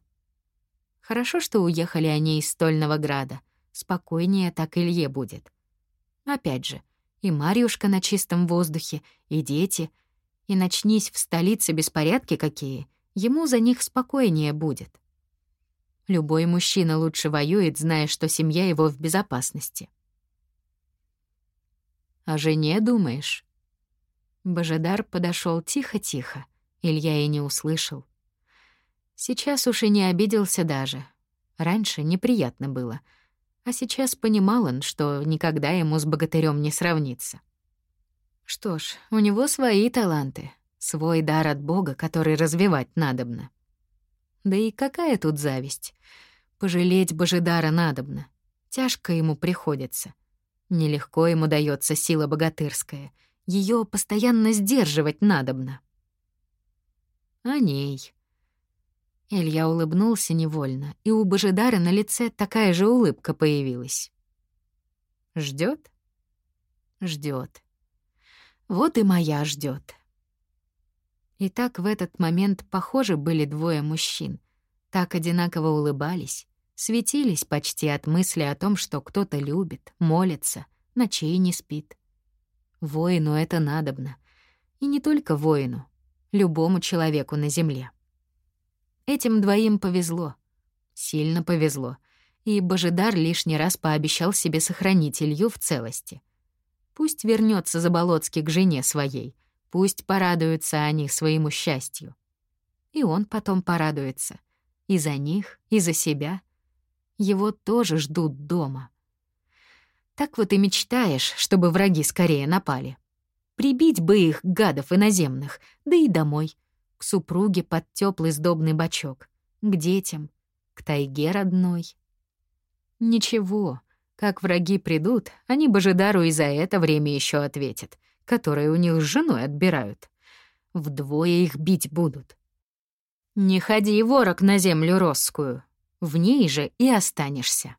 Хорошо, что уехали они из Стольного Града. Спокойнее так Илье будет. Опять же, и Марьюшка на чистом воздухе, и дети. И начнись в столице беспорядки какие, ему за них спокойнее будет. Любой мужчина лучше воюет, зная, что семья его в безопасности. «О жене думаешь?» Божедар подошел тихо-тихо, Илья и не услышал. Сейчас уж и не обиделся даже. Раньше неприятно было, а сейчас понимал он, что никогда ему с богатырем не сравнится. Что ж, у него свои таланты, свой дар от Бога, который развивать надобно. Да и какая тут зависть? Пожалеть Божидара надобно. Тяжко ему приходится. Нелегко ему дается сила богатырская. Ее постоянно сдерживать надобно. О ней. Илья улыбнулся невольно, и у Божидара на лице такая же улыбка появилась. Ждет? Ждет. Вот и моя ждет. И так в этот момент похожи были двое мужчин. Так одинаково улыбались, светились почти от мысли о том, что кто-то любит, молится, ночей не спит. Воину это надобно. И не только воину, любому человеку на земле. Этим двоим повезло. Сильно повезло. И Божидар лишний раз пообещал себе сохранить Илью в целости. Пусть вернется Заболоцкий к жене своей, Пусть порадуются они своему счастью. И он потом порадуется. И за них, и за себя. Его тоже ждут дома. Так вот и мечтаешь, чтобы враги скорее напали. Прибить бы их, гадов иноземных, да и домой. К супруге под теплый сдобный бочок. К детям. К тайге родной. Ничего, как враги придут, они Божидару и за это время еще ответят, которое у них с женой отбирают. Вдвое их бить будут. Не ходи, ворог, на землю росскую. В ней же и останешься.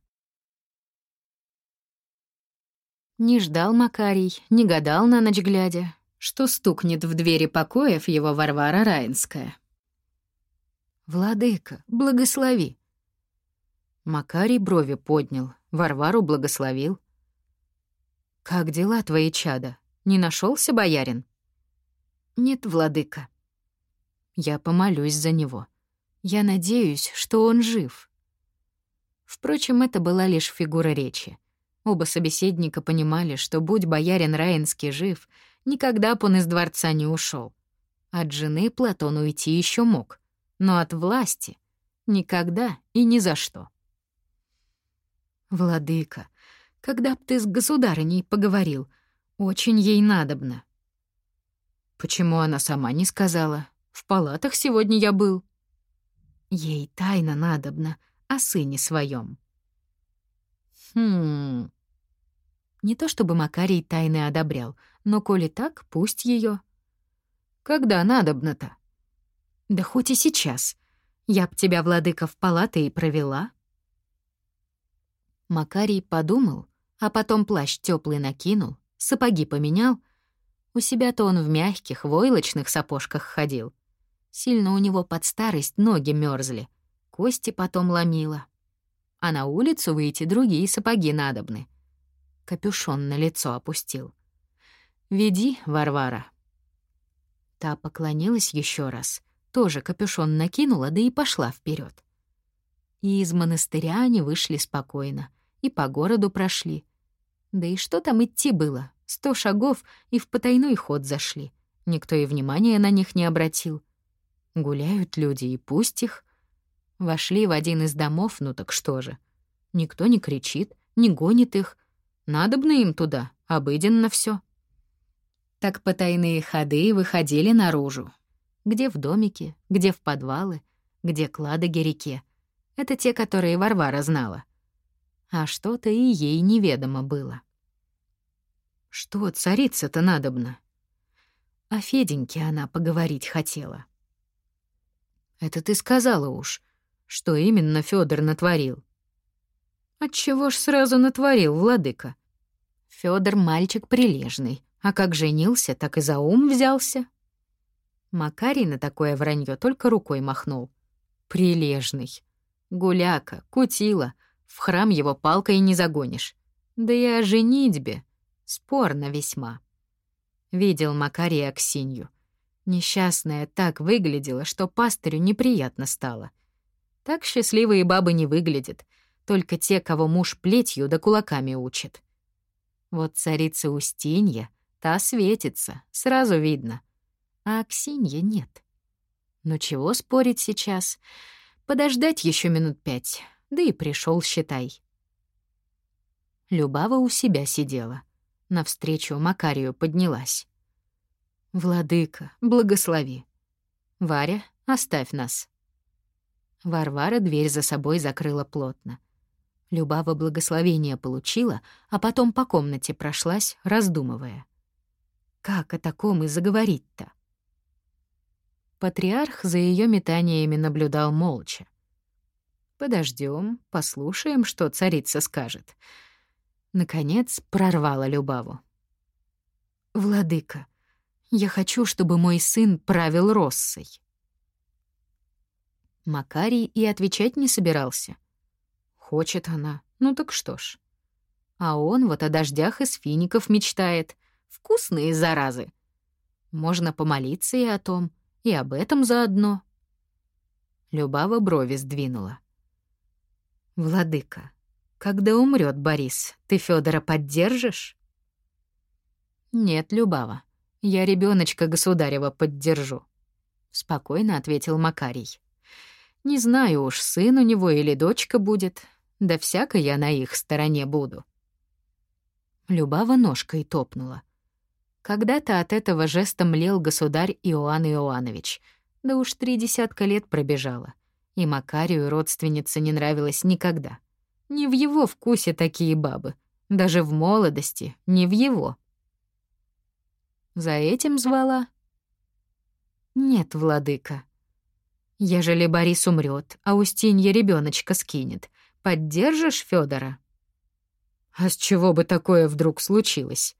Не ждал Макарий, не гадал на ночь глядя, что стукнет в двери покоев его Варвара Раинская. «Владыка, благослови!» Макарий брови поднял, Варвару благословил. «Как дела твои, чада? Не нашелся боярин?» «Нет, владыка». «Я помолюсь за него. Я надеюсь, что он жив». Впрочем, это была лишь фигура речи. Оба собеседника понимали, что будь боярин Раинский жив, никогда б он из дворца не ушел. От жены Платон уйти еще мог, но от власти — никогда и ни за что. «Владыка, когда б ты с государыней поговорил, очень ей надобно». «Почему она сама не сказала? В палатах сегодня я был». «Ей тайно надобно о сыне своем. Хм. Не то чтобы Макарий тайны одобрял, но коли так, пусть ее. Когда надобно-то? Да хоть и сейчас. Я б тебя, владыка, в палаты и провела. Макарий подумал, а потом плащ теплый накинул, сапоги поменял. У себя-то он в мягких, войлочных сапожках ходил. Сильно у него под старость ноги мерзли, кости потом ломило а на улицу выйти другие сапоги надобны. Капюшон на лицо опустил. «Веди, Варвара». Та поклонилась еще раз, тоже капюшон накинула, да и пошла вперед. И из монастыря они вышли спокойно, и по городу прошли. Да и что там идти было? Сто шагов и в потайной ход зашли. Никто и внимания на них не обратил. Гуляют люди, и пусть их — Вошли в один из домов, ну так что же. Никто не кричит, не гонит их. Надобно им туда, обыденно все. Так потайные ходы выходили наружу. Где в домике, где в подвалы, где к Ладоге реке. Это те, которые Варвара знала. А что-то и ей неведомо было. Что царица-то надобно? О Феденьке она поговорить хотела. Это ты сказала уж. Что именно Федор натворил? Отчего ж сразу натворил, владыка? Федор мальчик прилежный, а как женился, так и за ум взялся. Макарий на такое вранье только рукой махнул. Прилежный. Гуляка, кутила, в храм его палкой не загонишь. Да и о женитьбе. Спорно весьма. Видел Макарий Аксинью. Несчастная так выглядела, что пастырю неприятно стало — так счастливые бабы не выглядят, только те, кого муж плетью да кулаками учит. Вот царица Устинья, та светится, сразу видно. А Аксинья нет. Ну чего спорить сейчас? Подождать еще минут пять, да и пришел, считай. Любава у себя сидела. Навстречу Макарию поднялась. «Владыка, благослови. Варя, оставь нас». Варвара дверь за собой закрыла плотно. Любава благословение получила, а потом по комнате прошлась, раздумывая. Как о таком и заговорить-то? Патриарх за ее метаниями наблюдал молча. Подождем, послушаем, что царица скажет. Наконец прорвала Любаву. «Владыка, я хочу, чтобы мой сын правил Россой». Макарий и отвечать не собирался. Хочет она, ну так что ж. А он вот о дождях из фиников мечтает. Вкусные заразы. Можно помолиться и о том, и об этом заодно. Любава брови сдвинула. «Владыка, когда умрет Борис, ты Федора поддержишь?» «Нет, Любава, я ребеночка государева поддержу», — спокойно ответил Макарий. Не знаю уж, сын у него или дочка будет, да всяко я на их стороне буду. Любава ножкой топнула. Когда-то от этого жеста млел государь Иоанн Иоанович. Да уж три десятка лет пробежало. И Макарию родственница не нравилась никогда. Не в его вкусе такие бабы. Даже в молодости, не в его. За этим звала? Нет, владыка. Ежели Борис умрет, а Устинья ребеночка скинет, поддержишь Федора? А с чего бы такое вдруг случилось?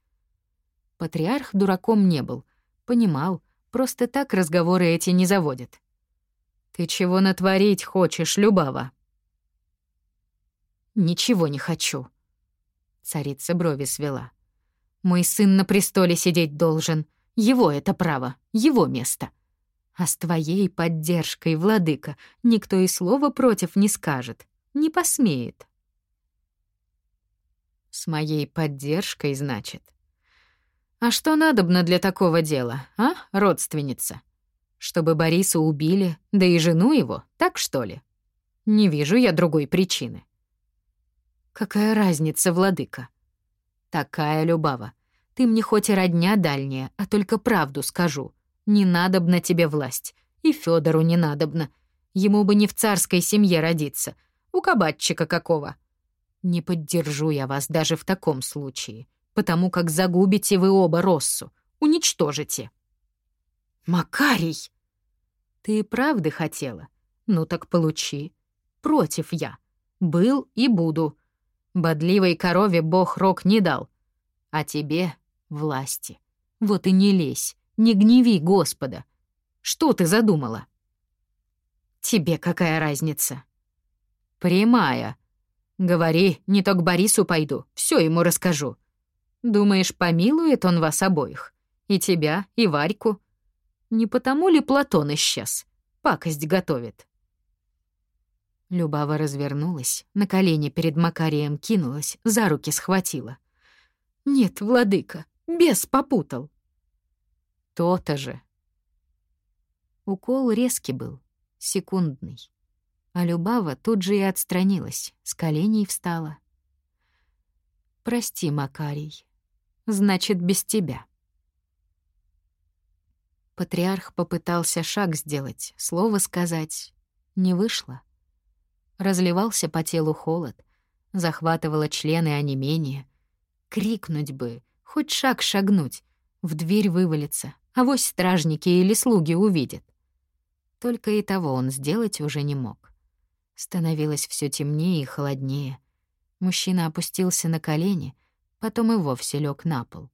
Патриарх дураком не был. Понимал, просто так разговоры эти не заводят. «Ты чего натворить хочешь, Любава?» «Ничего не хочу», — царица брови свела. «Мой сын на престоле сидеть должен. Его это право, его место. А с твоей поддержкой, владыка, никто и слова против не скажет, не посмеет». «С моей поддержкой, значит?» А что надобно для такого дела, а, родственница? Чтобы Бориса убили, да и жену его, так что ли? Не вижу я другой причины. Какая разница, владыка? Такая, Любава. Ты мне хоть и родня дальняя, а только правду скажу. Не надобна тебе власть. И Федору не надобно. Ему бы не в царской семье родиться. У кабатчика какого. Не поддержу я вас даже в таком случае потому как загубите вы оба Россу, уничтожите». «Макарий!» «Ты и правды хотела? Ну так получи. Против я. Был и буду. Бодливой корове бог рог не дал. А тебе — власти. Вот и не лезь, не гневи Господа. Что ты задумала?» «Тебе какая разница?» «Прямая. Говори, не то к Борису пойду, все ему расскажу. Думаешь, помилует он вас обоих? И тебя, и Варьку? Не потому ли Платон исчез? Пакость готовит». Любава развернулась, на колени перед Макарием кинулась, за руки схватила. «Нет, владыка, бес попутал». «То-то же». Укол резкий был, секундный. А Любава тут же и отстранилась, с коленей встала. «Прости, Макарий, значит, без тебя. Патриарх попытался шаг сделать, слово сказать. Не вышло. Разливался по телу холод, захватывало члены онемение. Крикнуть бы, хоть шаг шагнуть, в дверь вывалиться, а вось стражники или слуги увидят. Только и того он сделать уже не мог. Становилось все темнее и холоднее. Мужчина опустился на колени, потом и вовсе лег на пол.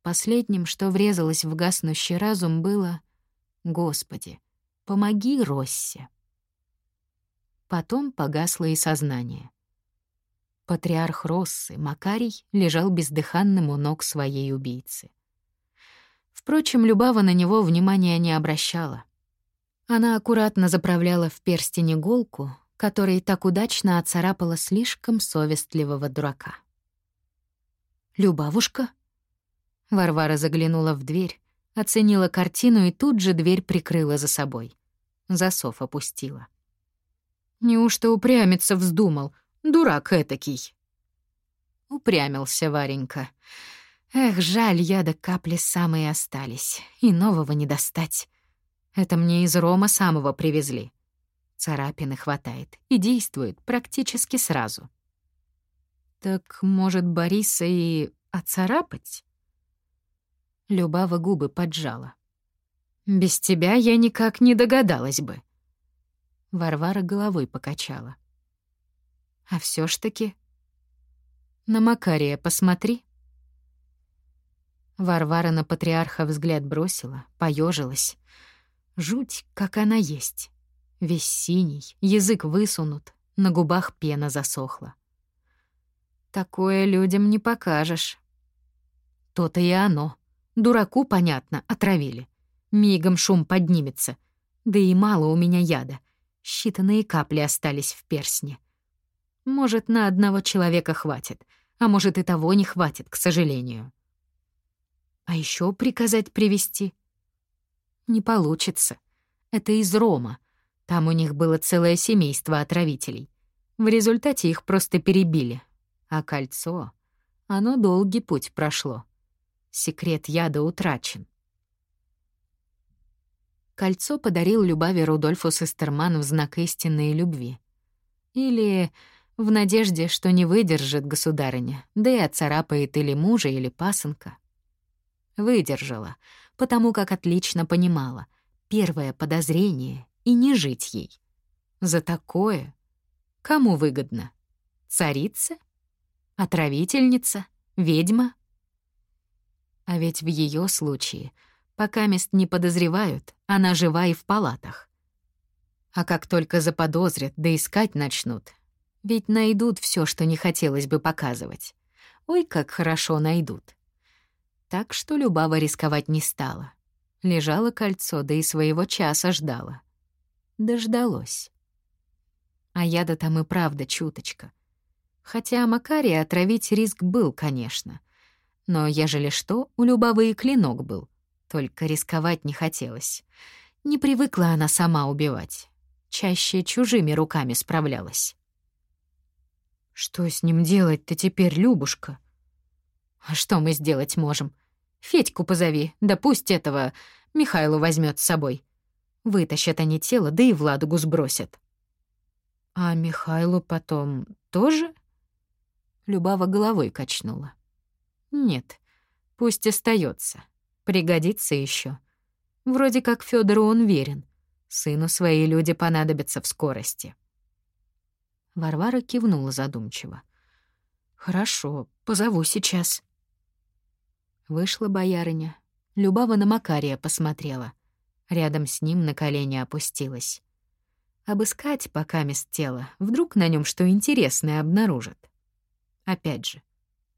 Последним, что врезалось в гаснущий разум, было «Господи, помоги Россе». Потом погасло и сознание. Патриарх Россы, Макарий, лежал бездыханным у ног своей убийцы. Впрочем, Любава на него внимания не обращала. Она аккуратно заправляла в перстень иголку, которой так удачно оцарапала слишком совестливого дурака. «Любавушка?» Варвара заглянула в дверь, оценила картину и тут же дверь прикрыла за собой. Засов опустила. «Неужто упрямиться вздумал? Дурак этакий!» Упрямился Варенька. Эх, жаль, яда капли самые остались, и нового не достать. Это мне из Рома самого привезли. Царапины хватает и действует практически сразу. Так, может, Бориса и оцарапать? Любава губы поджала. Без тебя я никак не догадалась бы. Варвара головой покачала. А все ж таки... На Макария посмотри. Варвара на патриарха взгляд бросила, поежилась. Жуть, как она есть. Весь синий, язык высунут, на губах пена засохла. Такое людям не покажешь. То-то и оно. Дураку, понятно, отравили. Мигом шум поднимется. Да и мало у меня яда. Считанные капли остались в персне. Может, на одного человека хватит, а может и того не хватит, к сожалению. А еще приказать привести Не получится. Это из Рома. Там у них было целое семейство отравителей. В результате их просто перебили, а кольцо... Оно долгий путь прошло. Секрет яда утрачен. Кольцо подарил Любави Рудольфу Сестерман в знак истинной любви. Или в надежде, что не выдержит государыня, да и отцарапает или мужа, или пасынка. Выдержала, потому как отлично понимала. Первое подозрение — и не жить ей. За такое кому выгодно? Царица? Отравительница? Ведьма? А ведь в ее случае, пока мест не подозревают, она жива и в палатах. А как только заподозрят, да искать начнут, ведь найдут все, что не хотелось бы показывать. Ой, как хорошо найдут. Так что Любава рисковать не стала. Лежало кольцо, да и своего часа ждала. Дождалось. А яда там и правда чуточка. Хотя Макария отравить риск был, конечно. Но ежели что, у Любавы и клинок был. Только рисковать не хотелось. Не привыкла она сама убивать. Чаще чужими руками справлялась. «Что с ним делать-то теперь, Любушка?» «А что мы сделать можем? Федьку позови, да пусть этого Михайлу возьмет с собой. Вытащат они тело, да и в ладугу сбросят». «А Михайлу потом тоже?» Любава головой качнула. «Нет, пусть остается. Пригодится еще. Вроде как Федору он верен. Сыну свои люди понадобятся в скорости». Варвара кивнула задумчиво. «Хорошо, позову сейчас». Вышла боярыня. Любава на Макария посмотрела. Рядом с ним на колени опустилась. Обыскать пока мест тела, вдруг на нем что интересное обнаружат. Опять же,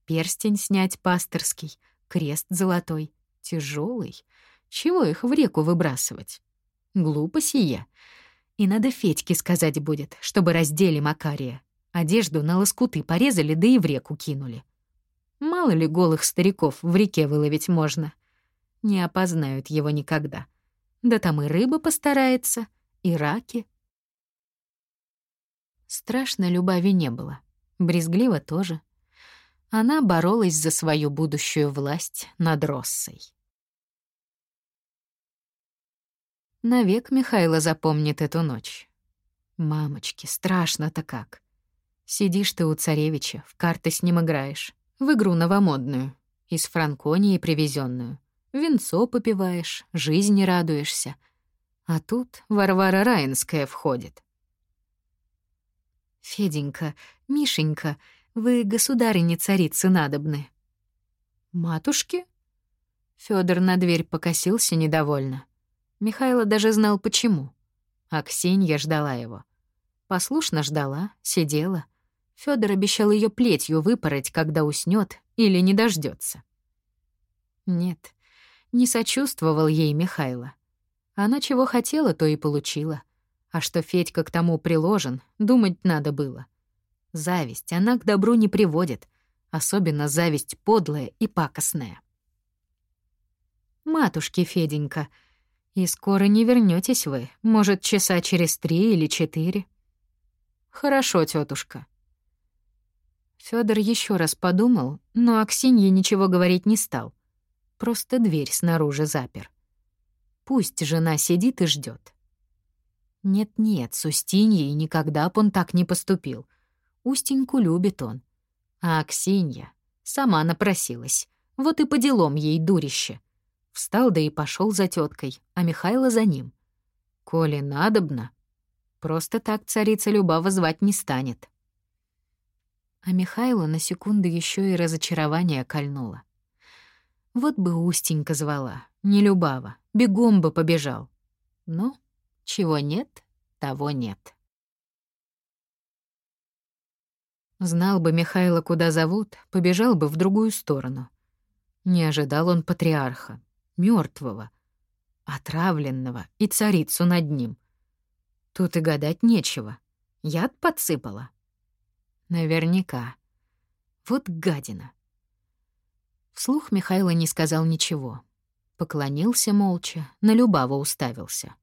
перстень снять пасторский, крест золотой, тяжелый. Чего их в реку выбрасывать? Глупо сие. И надо Федьке сказать будет, чтобы раздели Макария. Одежду на лоскуты порезали, да и в реку кинули. Мало ли голых стариков в реке выловить можно. Не опознают его никогда. Да там и рыба постарается, и раки. Страшно Любави не было. Брезгливо тоже. Она боролась за свою будущую власть над Россой. Навек Михайло запомнит эту ночь. Мамочки, страшно-то как. Сидишь ты у царевича, в карты с ним играешь, в игру новомодную, из Франконии привезенную. Венцо попиваешь, жизни радуешься. А тут Варвара Раинская входит. «Феденька, Мишенька, вы государыне-царицы надобны». «Матушки?» Фёдор на дверь покосился недовольно. Михайло даже знал, почему. А Ксения ждала его. Послушно ждала, сидела. Фёдор обещал ее плетью выпороть, когда уснет или не дождется. Нет, не сочувствовал ей Михайло. Она чего хотела, то и получила. А что Федька к тому приложен, думать надо было. Зависть она к добру не приводит, особенно зависть подлая и пакостная. «Матушки, Феденька, и скоро не вернётесь вы, может, часа через три или четыре?» «Хорошо, тётушка». Фёдор ещё раз подумал, но Аксинье ничего говорить не стал. Просто дверь снаружи запер. Пусть жена сидит и ждёт. Нет-нет, с Устиньей никогда б он так не поступил. Устеньку любит он. А Аксинья сама напросилась. Вот и по делам ей дурище. Встал да и пошел за теткой, а Михайло за ним. Коли надобно, просто так царица Любава звать не станет. А Михайло на секунду еще и разочарование кольнуло. Вот бы Устенька звала, не Любава, бегом бы побежал. Но чего нет, того нет. Знал бы Михайло, куда зовут, побежал бы в другую сторону. Не ожидал он патриарха, мертвого, отравленного и царицу над ним. Тут и гадать нечего. Яд подсыпала. Наверняка. Вот гадина. Вслух Михайло не сказал ничего. Поклонился молча, на Любава уставился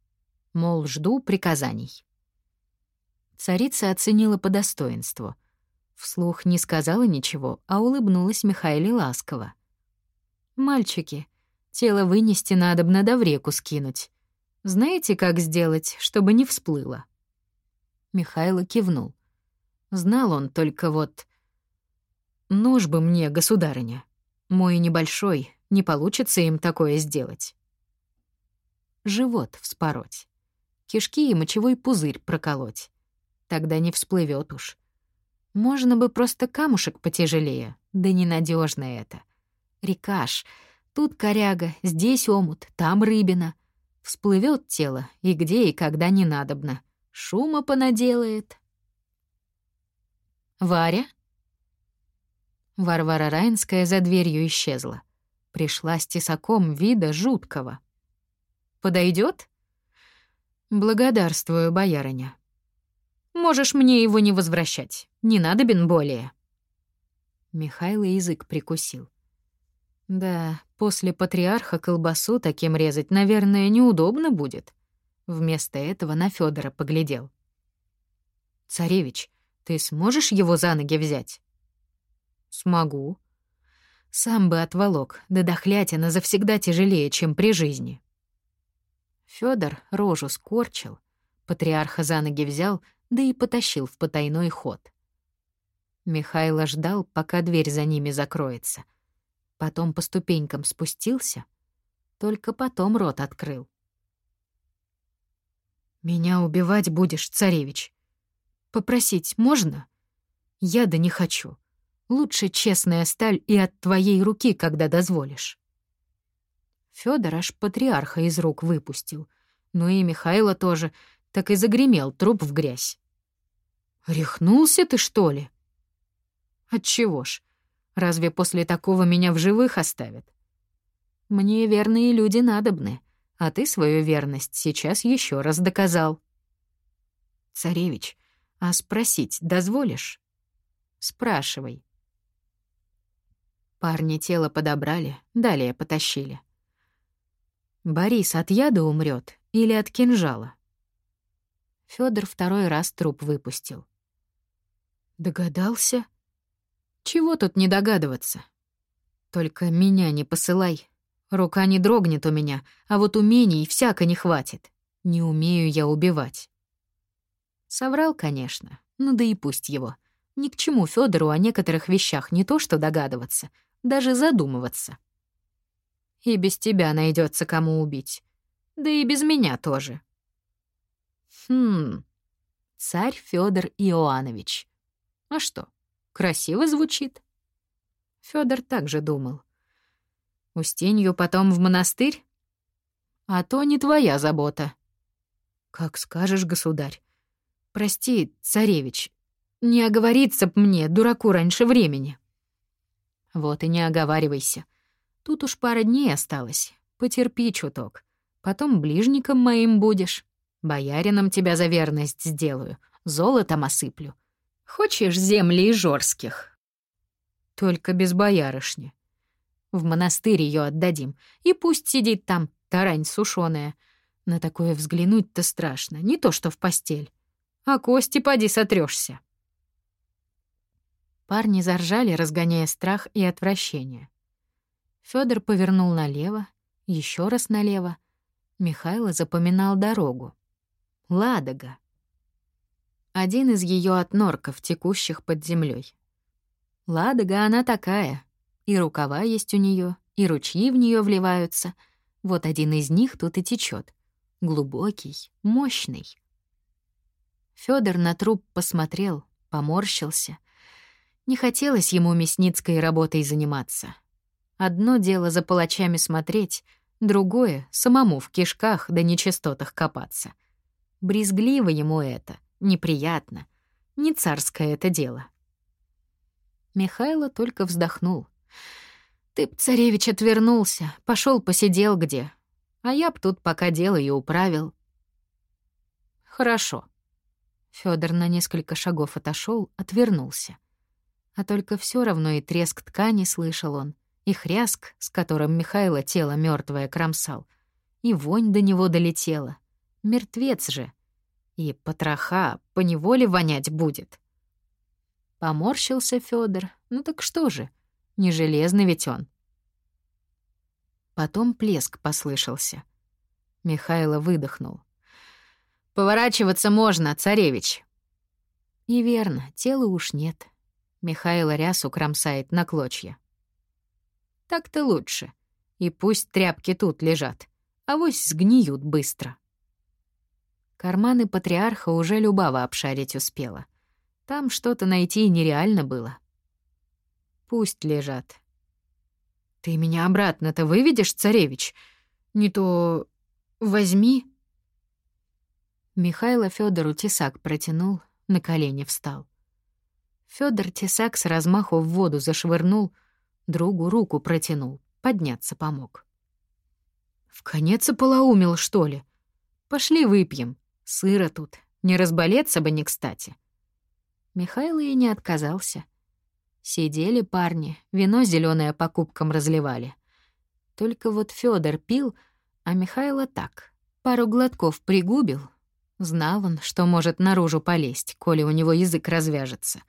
мол, жду приказаний. Царица оценила по достоинству. Вслух не сказала ничего, а улыбнулась Михаиле ласково. «Мальчики, тело вынести надобно да в реку скинуть. Знаете, как сделать, чтобы не всплыло?» Михайло кивнул. Знал он только вот... «Нож бы мне, государыня. Мой небольшой, не получится им такое сделать». Живот вспороть. Кишки и мочевой пузырь проколоть. Тогда не всплывет уж. Можно бы просто камушек потяжелее, да ненадежно это. Рекаш, тут коряга, здесь омут, там рыбина. Всплывет тело, и где и когда не надобно. Шума понаделает. Варя? Варвара Райнская за дверью исчезла. Пришла с тесаком вида жуткого. Подойдет? Благодарствую, боярыня. Можешь мне его не возвращать. Не надобен более. Михаил язык прикусил. Да, после патриарха колбасу таким резать, наверное, неудобно будет. Вместо этого на Федора поглядел. Царевич, ты сможешь его за ноги взять? Смогу. Сам бы отволок, да дохлятина завсегда тяжелее, чем при жизни. Федор рожу скорчил, патриарха за ноги взял, да и потащил в потайной ход. Михайло ждал, пока дверь за ними закроется. Потом по ступенькам спустился, только потом рот открыл. «Меня убивать будешь, царевич. Попросить можно? Я да не хочу. Лучше честная сталь и от твоей руки, когда дозволишь». Фёдор аж патриарха из рук выпустил. Ну и Михайло тоже, так и загремел труп в грязь. «Рехнулся ты, что ли?» «Отчего ж? Разве после такого меня в живых оставят?» «Мне верные люди надобны, а ты свою верность сейчас еще раз доказал». «Царевич, а спросить дозволишь?» «Спрашивай». Парни тело подобрали, далее потащили. Борис от яда умрет или от кинжала? Федор второй раз труп выпустил. Догадался? Чего тут не догадываться? Только меня не посылай. Рука не дрогнет у меня, а вот умений всяко не хватит. Не умею я убивать. Соврал, конечно. Ну да и пусть его. Ни к чему Федору о некоторых вещах не то что догадываться, даже задумываться. И без тебя найдется кому убить. Да и без меня тоже. Хм. Царь Федор Иоанович. А что, красиво звучит? Федор также думал. Устинью потом в монастырь? А то не твоя забота. Как скажешь, государь. Прости, царевич, не оговориться б мне, дураку, раньше времени. Вот и не оговаривайся. Тут уж пара дней осталось. Потерпи чуток. Потом ближником моим будешь. Боярином тебя за верность сделаю. Золотом осыплю. Хочешь земли из жорских? Только без боярышни. В монастырь ее отдадим. И пусть сидит там, тарань сушеная. На такое взглянуть-то страшно. Не то что в постель. А кости поди сотрешься. Парни заржали, разгоняя страх и отвращение. Федор повернул налево, еще раз налево. Михайло запоминал дорогу. Ладога. Один из ее отнорков, текущих под землей. Ладога она такая. И рукава есть у нее, и ручьи в нее вливаются. Вот один из них тут и течет. Глубокий, мощный. Федор на труп посмотрел, поморщился. Не хотелось ему мясницкой работой заниматься. Одно дело за палачами смотреть, другое — самому в кишках да нечистотах копаться. Брезгливо ему это, неприятно. Не царское это дело. Михайло только вздохнул. «Ты б, царевич, отвернулся, пошел посидел где. А я б тут пока дело и управил». «Хорошо». Федор на несколько шагов отошел, отвернулся. А только все равно и треск ткани слышал он, и хряск, с которым Михайло тело мертвое кромсал, и вонь до него долетела. Мертвец же. И потроха поневоле вонять будет. Поморщился Федор. Ну так что же, не железный ведь он. Потом плеск послышался. Михайло выдохнул. «Поворачиваться можно, царевич!» И верно, тела уж нет. Михайло рясу кромсает на клочья. Так-то лучше. И пусть тряпки тут лежат, а вось сгниют быстро. Карманы патриарха уже Любава обшарить успела. Там что-то найти нереально было. Пусть лежат. «Ты меня обратно-то выведешь, царевич? Не то возьми». Михайло Федору тесак протянул, на колени встал. Федор тесак с размаху в воду зашвырнул, другу руку протянул, подняться помог. «В конец ополоумел, что ли? Пошли выпьем, сыро тут, не разболеться бы не кстати». Михайло и не отказался. Сидели парни, вино зеленое по кубкам разливали. Только вот Федор пил, а Михайло так, пару глотков пригубил. Знал он, что может наружу полезть, коли у него язык развяжется.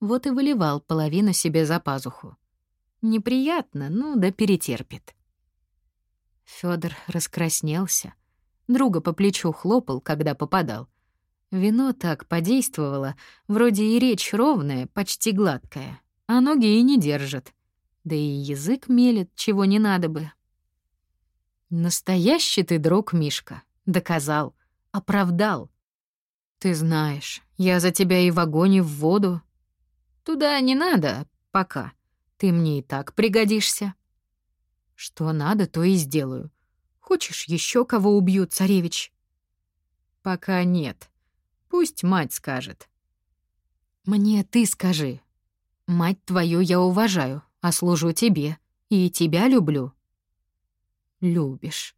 Вот и выливал половину себе за пазуху. Неприятно, ну да перетерпит. Федор раскраснелся. Друга по плечу хлопал, когда попадал. Вино так подействовало, вроде и речь ровная, почти гладкая, а ноги и не держат. Да и язык мелет, чего не надо бы. Настоящий ты друг, Мишка. Доказал. Оправдал. Ты знаешь, я за тебя и в огонь, и в воду. Туда не надо, пока. Ты мне и так пригодишься. Что надо, то и сделаю. Хочешь, еще кого убью, царевич? Пока нет. Пусть мать скажет. Мне ты скажи. Мать твою я уважаю, а служу тебе. И тебя люблю. Любишь,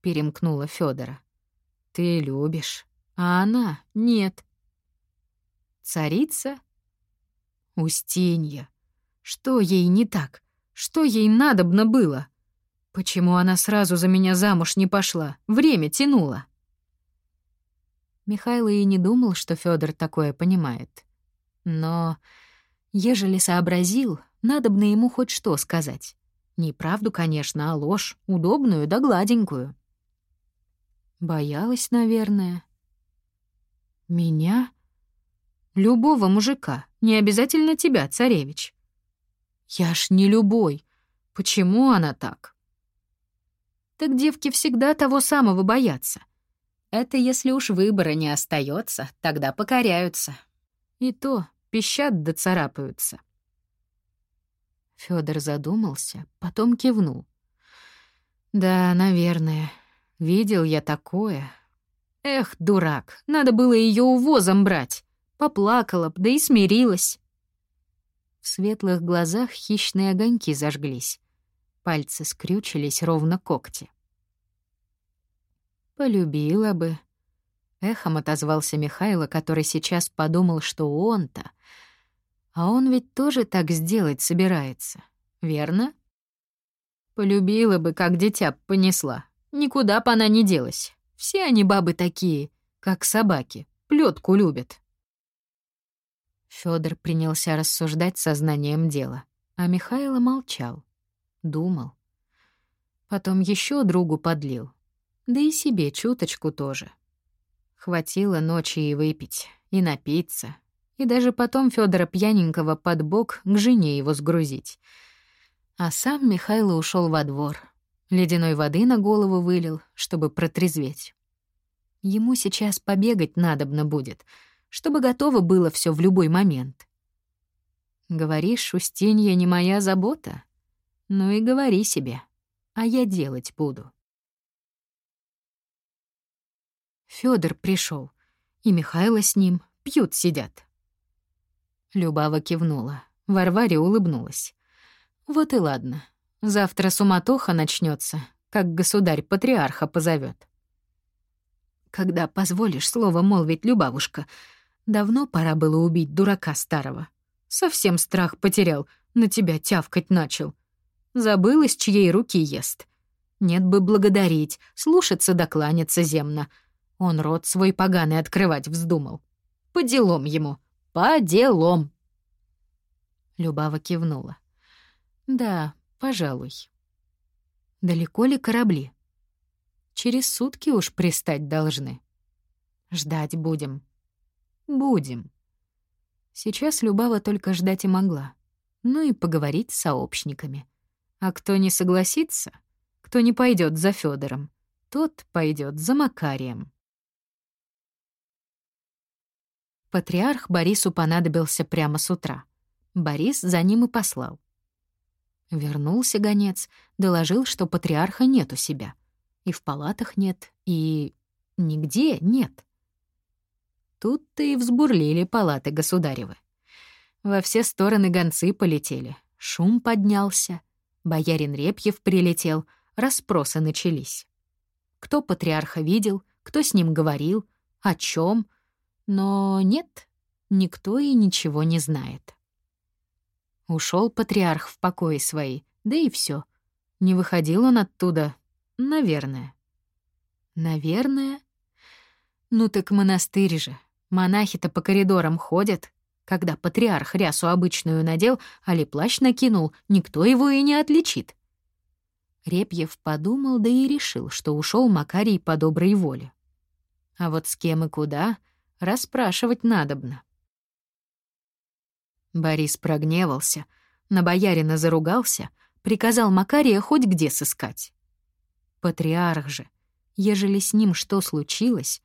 перемкнула Федора. Ты любишь, а она нет. Царица? Устинья. Что ей не так? Что ей надобно было? Почему она сразу за меня замуж не пошла? Время тянуло. Михаил и не думал, что Федор такое понимает. Но, ежели сообразил, надобно ему хоть что сказать. Не правду, конечно, а ложь, удобную да гладенькую. Боялась, наверное. Меня? Любого мужика, не обязательно тебя, царевич. Я ж не любой. Почему она так? Так девки всегда того самого боятся. Это если уж выбора не остается, тогда покоряются. И то пищат да царапаются. Федор задумался, потом кивнул. Да, наверное. Видел я такое. Эх, дурак, надо было ее увозом брать. Поплакала б, да и смирилась. В светлых глазах хищные огоньки зажглись. Пальцы скрючились ровно когти. «Полюбила бы», — эхом отозвался Михайло, который сейчас подумал, что он-то... А он ведь тоже так сделать собирается, верно? Полюбила бы, как дитя понесла. Никуда бы она не делась. Все они бабы такие, как собаки, плетку любят. Федор принялся рассуждать сознанием дела, а Михайло молчал, думал. Потом еще другу подлил, да и себе чуточку тоже. Хватило ночи и выпить, и напиться, и даже потом Федора пьяненького под бок к жене его сгрузить. А сам Михайло ушел во двор. Ледяной воды на голову вылил, чтобы протрезветь. Ему сейчас побегать надобно будет — чтобы готово было все в любой момент. Говоришь, Устинья не моя забота? Ну и говори себе, а я делать буду. Федор пришел, и Михайло с ним пьют сидят. Любава кивнула, Варваре улыбнулась. Вот и ладно. Завтра суматоха начнется, как государь патриарха позовет. Когда позволишь слово молвить, Любавушка, Давно пора было убить дурака старого. Совсем страх потерял, на тебя тявкать начал. Забыл, из чьей руки ест. Нет бы благодарить, слушаться да земно. Он рот свой поганый открывать вздумал. По делам ему, по делам. Любава кивнула. Да, пожалуй. Далеко ли корабли? Через сутки уж пристать должны. Ждать будем. Будем. Сейчас Любава только ждать и могла. Ну и поговорить с сообщниками. А кто не согласится, кто не пойдет за Федором, тот пойдет за Макарием. Патриарх Борису понадобился прямо с утра. Борис за ним и послал. Вернулся гонец, доложил, что патриарха нет у себя. И в палатах нет, и нигде нет. Тут-то и взбурлили палаты государевы. Во все стороны гонцы полетели, шум поднялся, боярин Репьев прилетел, расспросы начались. Кто патриарха видел, кто с ним говорил, о чем, но нет, никто и ничего не знает. Ушел патриарх в покои свои, да и все. Не выходил он оттуда, наверное. Наверное? Ну так монастырь же. Монахи-то по коридорам ходят. Когда патриарх рясу обычную надел, али плащ накинул, никто его и не отличит. Репьев подумал, да и решил, что ушел Макарий по доброй воле. А вот с кем и куда — расспрашивать надобно. Борис прогневался, на боярина заругался, приказал Макария хоть где сыскать. Патриарх же, ежели с ним что случилось,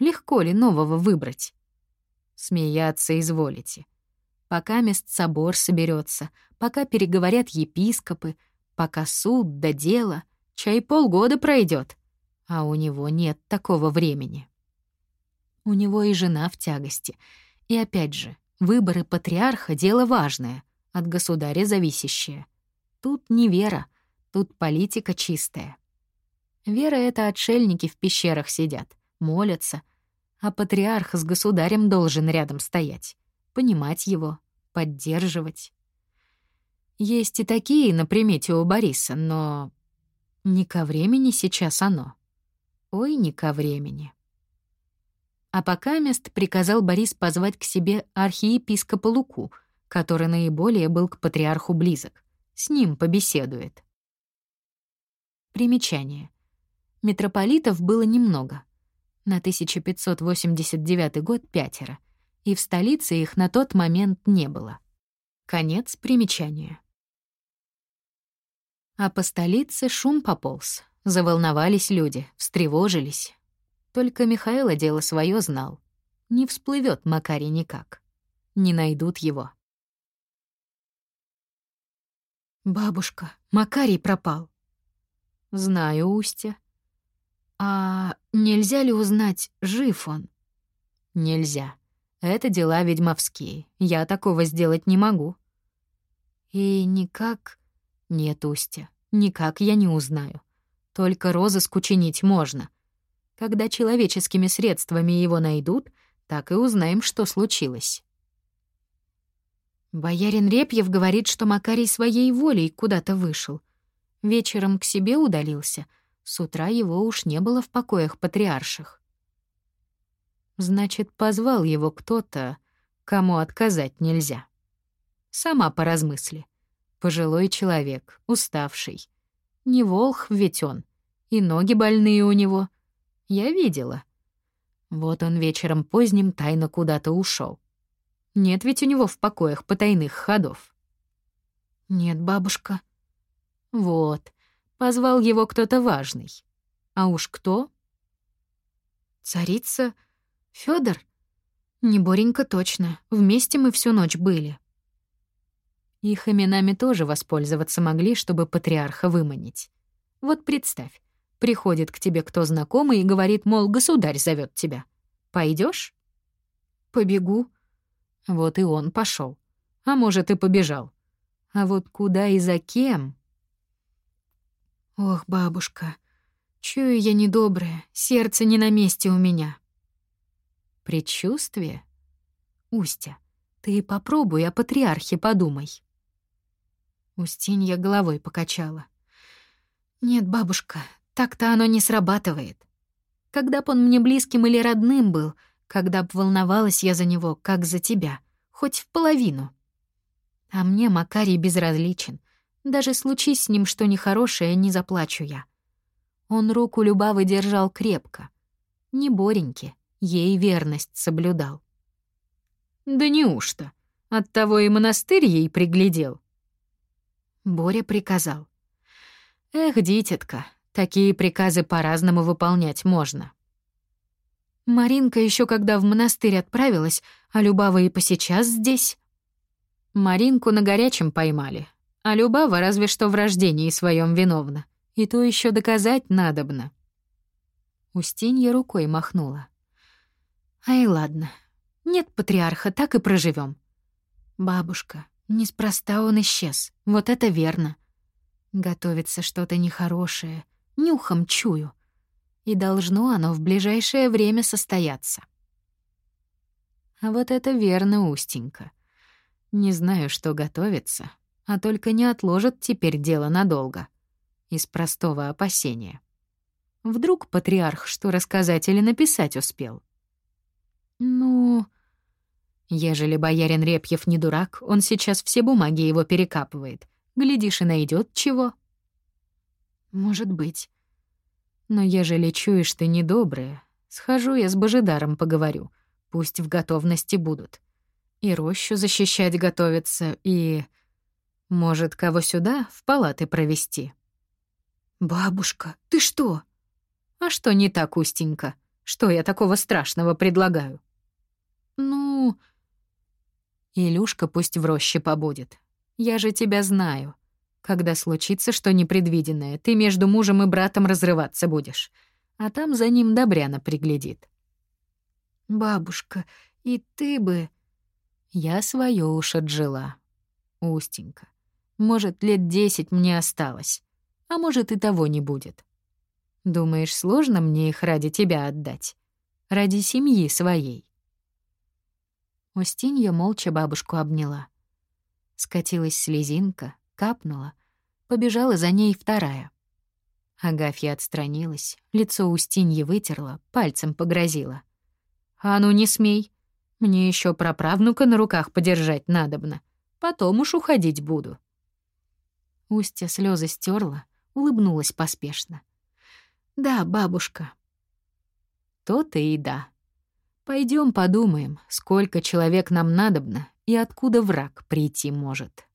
Легко ли нового выбрать? Смеяться изволите. Пока мест собор соберется, пока переговорят епископы, пока суд до дела, чай полгода пройдет, а у него нет такого времени. У него и жена в тягости. И опять же, выборы патриарха — дело важное, от государя зависящее. Тут не вера, тут политика чистая. Вера — это отшельники в пещерах сидят молятся, а патриарх с государем должен рядом стоять, понимать его, поддерживать. Есть и такие на примете у Бориса, но не ко времени сейчас оно. Ой, не ко времени. А пока мест приказал Борис позвать к себе архиепископа Луку, который наиболее был к патриарху близок. С ним побеседует. Примечание. Митрополитов было немного на 1589 год пятеро, и в столице их на тот момент не было. Конец примечания. А по столице шум пополз. Заволновались люди, встревожились. Только Михаила дело свое знал. Не всплывет Макарий никак. Не найдут его. «Бабушка, Макарий пропал». «Знаю, Устя», «А нельзя ли узнать, жив он?» «Нельзя. Это дела ведьмовские. Я такого сделать не могу». «И никак...» «Нет, Устя, никак я не узнаю. Только розыск учинить можно. Когда человеческими средствами его найдут, так и узнаем, что случилось». Боярин Репьев говорит, что Макарий своей волей куда-то вышел. Вечером к себе удалился — с утра его уж не было в покоях патриарших. Значит, позвал его кто-то, кому отказать нельзя. Сама поразмысли. Пожилой человек, уставший. Не волх ведь он, и ноги больные у него. Я видела. Вот он вечером поздним тайно куда-то ушел. Нет ведь у него в покоях потайных ходов. Нет, бабушка. Вот. Позвал его кто-то важный. А уж кто? Царица? Федор? Не Боренька точно. Вместе мы всю ночь были. Их именами тоже воспользоваться могли, чтобы патриарха выманить. Вот представь, приходит к тебе кто знакомый и говорит, мол, государь зовет тебя. Пойдешь? Побегу. Вот и он пошел. А может, и побежал. А вот куда и за кем? Ох, бабушка, чую я недоброе, сердце не на месте у меня. Предчувствие? Устя, ты попробуй о патриархе подумай. Устинья головой покачала. Нет, бабушка, так-то оно не срабатывает. Когда б он мне близким или родным был, когда б волновалась я за него, как за тебя, хоть в половину. А мне Макарий безразличен. Даже случись с ним что нехорошее, не заплачу я. Он руку Любавы держал крепко. Не Бореньки, ей верность соблюдал. Да неужто? Оттого и монастырь ей приглядел. Боря приказал. Эх, дитятка, такие приказы по-разному выполнять можно. Маринка еще когда в монастырь отправилась, а Любава и посейчас здесь. Маринку на горячем поймали, а Любава разве что в рождении своем виновна. И то еще доказать надобно. Устинья рукой махнула. Ай, ладно. Нет патриарха, так и проживем. Бабушка, неспроста он исчез. Вот это верно. Готовится что-то нехорошее. Нюхом чую. И должно оно в ближайшее время состояться. А вот это верно, Устенька. Не знаю, что готовится, а только не отложат теперь дело надолго. Из простого опасения. Вдруг патриарх что рассказать или написать успел? Ну, ежели боярин Репьев не дурак, он сейчас все бумаги его перекапывает. Глядишь, и найдет чего. Может быть. Но ежели чуешь ты недоброе, схожу я с Божидаром поговорю. Пусть в готовности будут и рощу защищать готовится, и... Может, кого сюда, в палаты провести? «Бабушка, ты что?» «А что не так, Устенька? Что я такого страшного предлагаю?» «Ну...» «Илюшка пусть в роще побудет. Я же тебя знаю. Когда случится что непредвиденное, ты между мужем и братом разрываться будешь, а там за ним Добряна приглядит». «Бабушка, и ты бы...» Я свое уж отжила. Устенька. Может, лет десять мне осталось. А может, и того не будет. Думаешь, сложно мне их ради тебя отдать? Ради семьи своей?» Устинья молча бабушку обняла. Скатилась слезинка, капнула. Побежала за ней вторая. Агафья отстранилась, лицо Устиньи вытерла, пальцем погрозила. «А ну не смей! Мне еще праправнука на руках подержать надобно. Потом уж уходить буду». Устья слезы стерла, улыбнулась поспешно. «Да, бабушка». «То-то и да. Пойдем подумаем, сколько человек нам надобно и откуда враг прийти может».